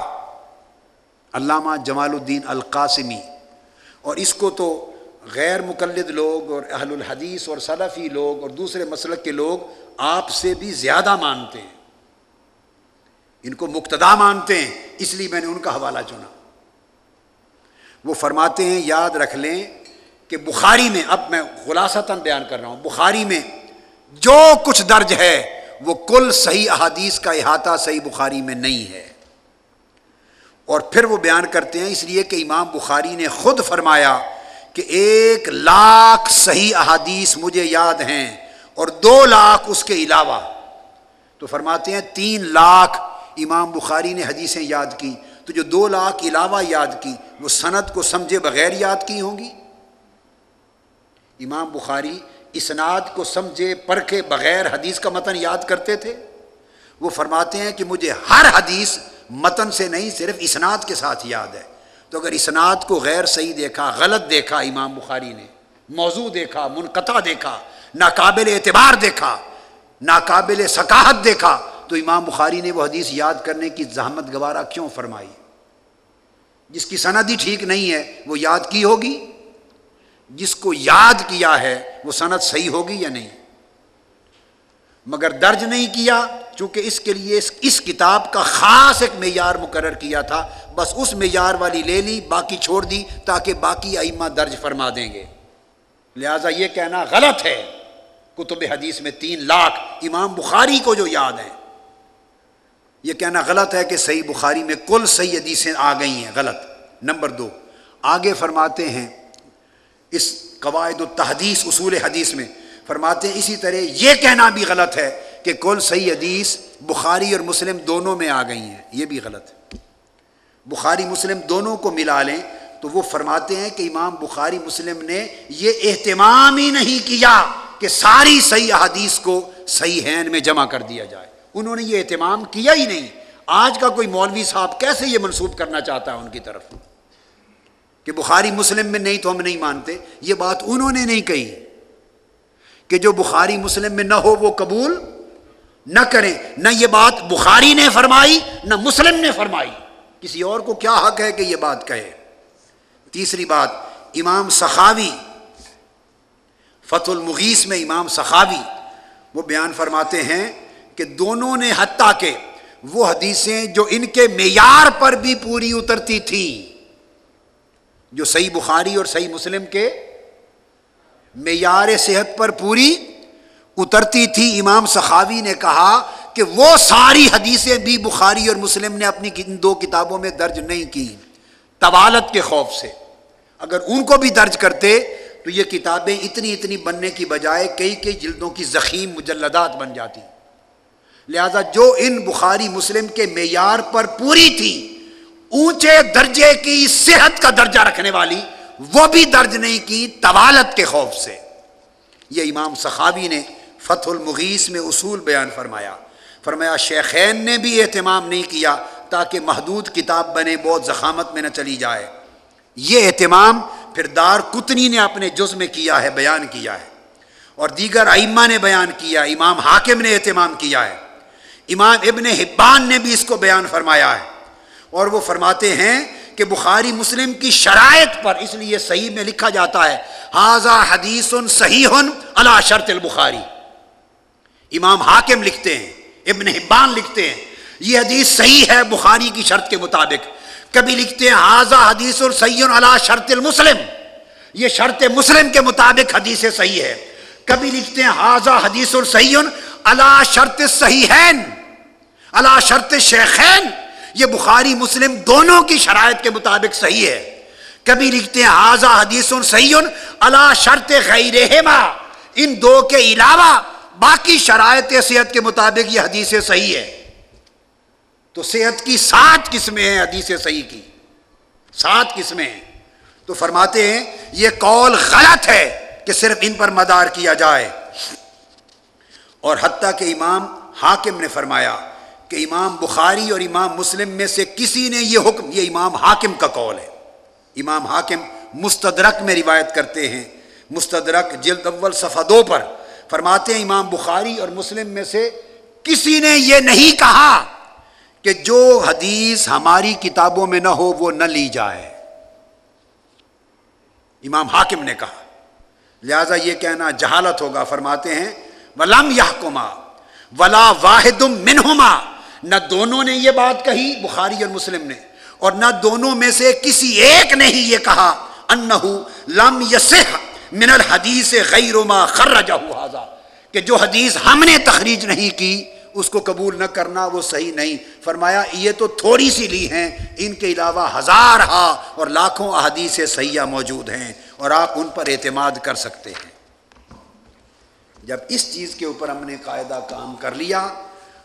[SPEAKER 1] علامہ جمال الدین القاسمی۔ اور اس کو تو غیر مقلد لوگ اور اہل الحدیث اور صلفی لوگ اور دوسرے مسلک کے لوگ آپ سے بھی زیادہ مانتے ہیں۔ ان کو مقتدا مانتے ہیں، اس لیے میں نے ان کا حوالہ چنا۔ وہ فرماتے ہیں، یاد رکھ لیں کہ بخاری میں، اب میں خلاصتاً بیان کر رہا ہوں، بخاری میں جو کچھ درج ہے، وہ کل صحیح احادیث کا احاطہ صحیح بخاری میں نہیں ہے۔ اور پھر وہ بیان کرتے ہیں، اس لیے کہ امام بخاری نے خود فرمایا کہ ایک لاکھ صحیح احادیث مجھے یاد ہیں اور دو لاکھ اس کے علاوہ۔ تو فرماتے ہیں، تین لاکھ امام بخاری نے حدیثیں یاد کی تو جو دو لاکھ علاوہ یاد کی وہ صنعت کو سمجھے بغیر یاد کی ہوں گی؟ امام بخاری اسناد کو سمجھے پرکھے بغیر حدیث کا متن یاد کرتے تھے؟ وہ فرماتے ہیں کہ مجھے ہر حدیث متن سے نہیں، صرف اسناد کے ساتھ یاد ہے۔ تو اگر اسناد کو غیر صحیح دیکھا، غلط دیکھا امام بخاری نے، موضوع دیکھا، منقطع دیکھا، ناقابل اعتبار دیکھا، ناقابل ثقافت دیکھا تو امام بخاری نے وہ حدیث یاد کرنے کی زحمت گوارا کیوں فرمائی؟ جس کی سند ہی ٹھیک نہیں ہے، وہ یاد کی ہوگی؟ جس کو یاد کیا ہے، وہ صنعت صحیح ہوگی یا نہیں؟ مگر درج نہیں کیا، چونکہ اس کے لیے اس کتاب کا خاص ایک معیار مقرر کیا تھا۔ بس اس معیار والی لے لی، باقی چھوڑ دی تاکہ باقی ائمہ درج فرما دیں گے۔ لہذا یہ کہنا غلط ہے۔ کتب حدیث میں تین لاکھ امام بخاری کو جو یاد ہے یہ کہنا غلط ہے کہ صحیح بخاری میں کل صحیح حدیثیں آ گئی ہیں، غلط۔ نمبر دو، آگے فرماتے ہیں اس قواعد و تحدیث اصول حدیث میں فرماتے ہیں اسی طرح یہ کہنا بھی غلط ہے کہ کل صحیح حدیث بخاری اور مسلم دونوں میں آ گئی ہیں، یہ بھی غلط ہے۔ بخاری مسلم دونوں کو ملا لیں تو وہ فرماتے ہیں کہ امام بخاری مسلم نے یہ اہتمام ہی نہیں کیا کہ ساری صحیح حدیث کو صحیح ہین میں جمع کر دیا جائے۔ انہوں نے یہ اہتمام کیا ہی نہیں۔ آج کا کوئی مولوی صاحب کیسے یہ منسوب کرنا چاہتا ہے ان کی طرف؟ کہ بخاری مسلم میں نہیں تو ہم نہیں مانتے۔ یہ بات انہوں نے نہیں کہی۔ کہ جو بخاری مسلم میں نہ ہو وہ قبول نہ کریں نہ یہ بات بخاری نے فرمائی، نہ مسلم نے فرمائی۔ کسی اور کو کیا حق ہے کہ یہ بات کہے؟ تیسری بات، امام سخاوی، فتح المغیث میں امام سخاوی وہ بیان فرماتے ہیں کہ دونوں نے حتیٰ کہ وہ حدیثیں جو ان کے معیار پر بھی پوری اترتی تھیں جو صحیح بخاری اور صحیح مسلم کے معیار صحت پر پوری اترتی تھی۔ امام سخاوی نے کہا کہ وہ ساری حدیثیں بھی بخاری اور مسلم نے اپنی دو کتابوں میں درج نہیں کی۔ طوالت کے خوف سے۔ اگر ان کو بھی درج کرتے تو یہ کتابیں اتنی اتنی بننے کی بجائے کئی کئی جلدوں کی زخیم مجلدات بن جاتی۔ لہذا جو ان بخاری مسلم کے معیار پر پوری تھی، اونچے درجے کی صحت کا درجہ رکھنے والی، وہ بھی درج نہیں کی طوالت کے خوف سے۔ یہ امام صحابی نے فتح المغیث میں اصول بیان فرمایا۔ فرمایا، شیخین نے بھی اہتمام نہیں کیا تاکہ محدود کتاب بنے، بہت زخامت میں نہ چلی جائے۔ یہ اہتمام پھر دار کتنی نے اپنے جز میں کیا ہے، بیان کیا ہے۔ اور دیگر ائمہ نے بیان کیا امام حاکم نے اہتمام کیا ہے۔ امام ابن حبان نے بھی اس کو بیان فرمایا ہے اور وہ فرماتے ہیں کہ بخاری مسلم کی شرائط پر اس لیے صحیح میں لکھا جاتا ہے حاضہ حدیث صحیح اللہ شرط البخاری. امام حاکم لکھتے ہیں، ابن حبان لکھتے ہیں، یہ حدیث صحیح ہے بخاری کی شرط کے مطابق۔ کبھی لکھتے ہیں حاضہ حدیث السین اللہ شرط المسلم یہ شرط مسلم کے مطابق حدیث صحیح ہے۔ کبھی لکھتے ہیں حاضہ حدیث السین اللہ شرط صحیح اللہ شرط شیخین یہ بخاری، مسلم دونوں کی شرائط کے مطابق صحیح ہے۔ کبھی لکھتے ہیں حاضہ حدیث صحیح اللہ شرط غیر ان دو کے علاوہ باقی شرائط صحت کے مطابق یہ حدیث صحیح ہے۔ تو صحت کی سات قسمیں ہیں حدیث صحیح کی۔ سات قسمیں ہیں۔ تو فرماتے ہیں، یہ قول غلط ہے کہ صرف ان پر مدار کیا جائے۔ اور حتیٰ کہ امام حاکم نے فرمایا کہ امام بخاری اور امام مسلم میں سے کسی نے یہ حکم، یہ امام حاکم کا قول ہے۔ امام حاکم مستدرک میں روایت کرتے ہیں۔ مستدرک جلد اول صفحہ دو پر فرماتے ہیں، امام بخاری اور مسلم میں سے کسی نے یہ نہیں کہا کہ جو حدیث ہماری کتابوں میں نہ ہو وہ نہ لی جائے۔ امام حاکم نے کہا۔ لہذا یہ کہنا جہالت ہوگا۔ فرماتے ہیں ولم یا ولا واحد منہما۔ نہ دونوں نے یہ بات کہی، بخاری اور مسلم نے۔ اور نہ دونوں میں سے کسی ایک نے ہی یہ کہا، انہو لم یسح من الحدیث غیر ما خرجہ حاضا کہ جو حدیث ہم نے تخریج نہیں کی، اس کو قبول نہ کرنا وہ صحیح نہیں۔ فرمایا، یہ تو تھوڑی سی لی ہیں، ان کے علاوہ ہزار ہا اور لاکھوں احادیث سیاح موجود ہیں اور آپ ان پر اعتماد کر سکتے ہیں۔ جب اس چیز کے اوپر ہم نے قاعدہ کام کر لیا،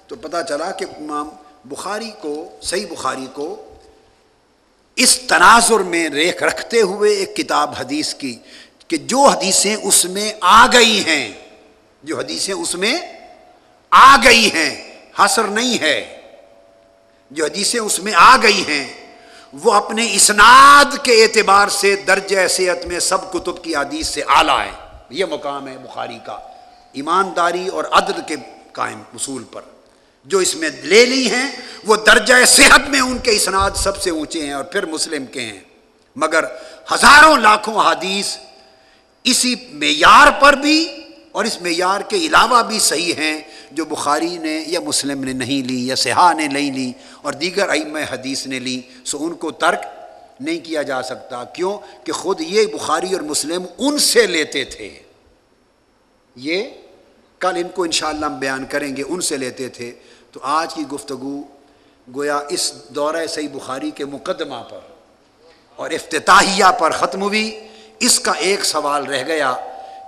[SPEAKER 1] تو پتہ چلا کہ امام بخاری کو، صحیح بخاری کو اس تناظر میں ریکھ رکھتے ہوئے ایک کتاب حدیث کی کہ جو حدیثیں اس میں آ گئی ہیں، جو حدیثیں اس میں آ گئی ہیں حسر نہیں ہے، جو حدیثیں اس میں آ گئی ہیں، وہ اپنے اسناد کے اعتبار سے درجہ صحت میں سب کتب کی حدیث سے اعلیٰ ہے یہ مقام ہے بخاری کا۔ ایمانداری اور عدل کے قائم اصول پر۔ جو اس میں لے لی ہیں، وہ درجہ صحت میں ان کے اسناد سب سے اونچے ہیں اور پھر مسلم کے ہیں۔ مگر ہزاروں لاکھوں حدیث اسی معیار پر بھی اور اس معیار کے علاوہ بھی صحیح ہیں جو بخاری نے یا مسلم نے نہیں لی یا سہا نے نہیں لی اور دیگر ائم حدیث نے لی۔ سو ان کو ترک نہیں کیا جا سکتا۔ کیوں؟ کہ خود یہ بخاری اور مسلم ان سے لیتے تھے۔ یہ کل ان کو انشاءاللہ ہم بیان کریں گے، ان سے لیتے تھے۔ تو آج کی گفتگو گویا اس دورہ صحیح بخاری کے مقدمہ پر اور افتتاحیہ پر ختم ہوئی۔ اس کا ایک سوال رہ گیا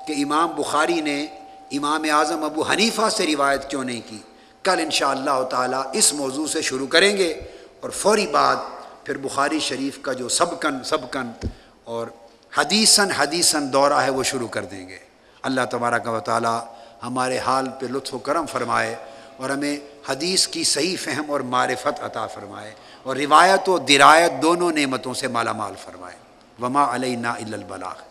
[SPEAKER 1] کہ امام بخاری نے امام اعظم ابو حنیفہ سے روایت کیوں نہیں کی؟ کل انشاءاللہ اللہ تعالیٰ اس موضوع سے شروع کریں گے اور فوری بعد پھر بخاری شریف کا جو سبکن سبکن اور حدیثاً حدیثاً دورہ ہے وہ شروع کر دیں گے۔ اللہ تبارک و تعالیٰ ہمارے حال پہ لطف و کرم فرمائے اور ہمیں حدیث کی صحیح فہم اور معرفت عطا فرمائے اور روایت و درایت دونوں نعمتوں سے مالا مال فرمائے۔ وما علیہ نا البلاغ۔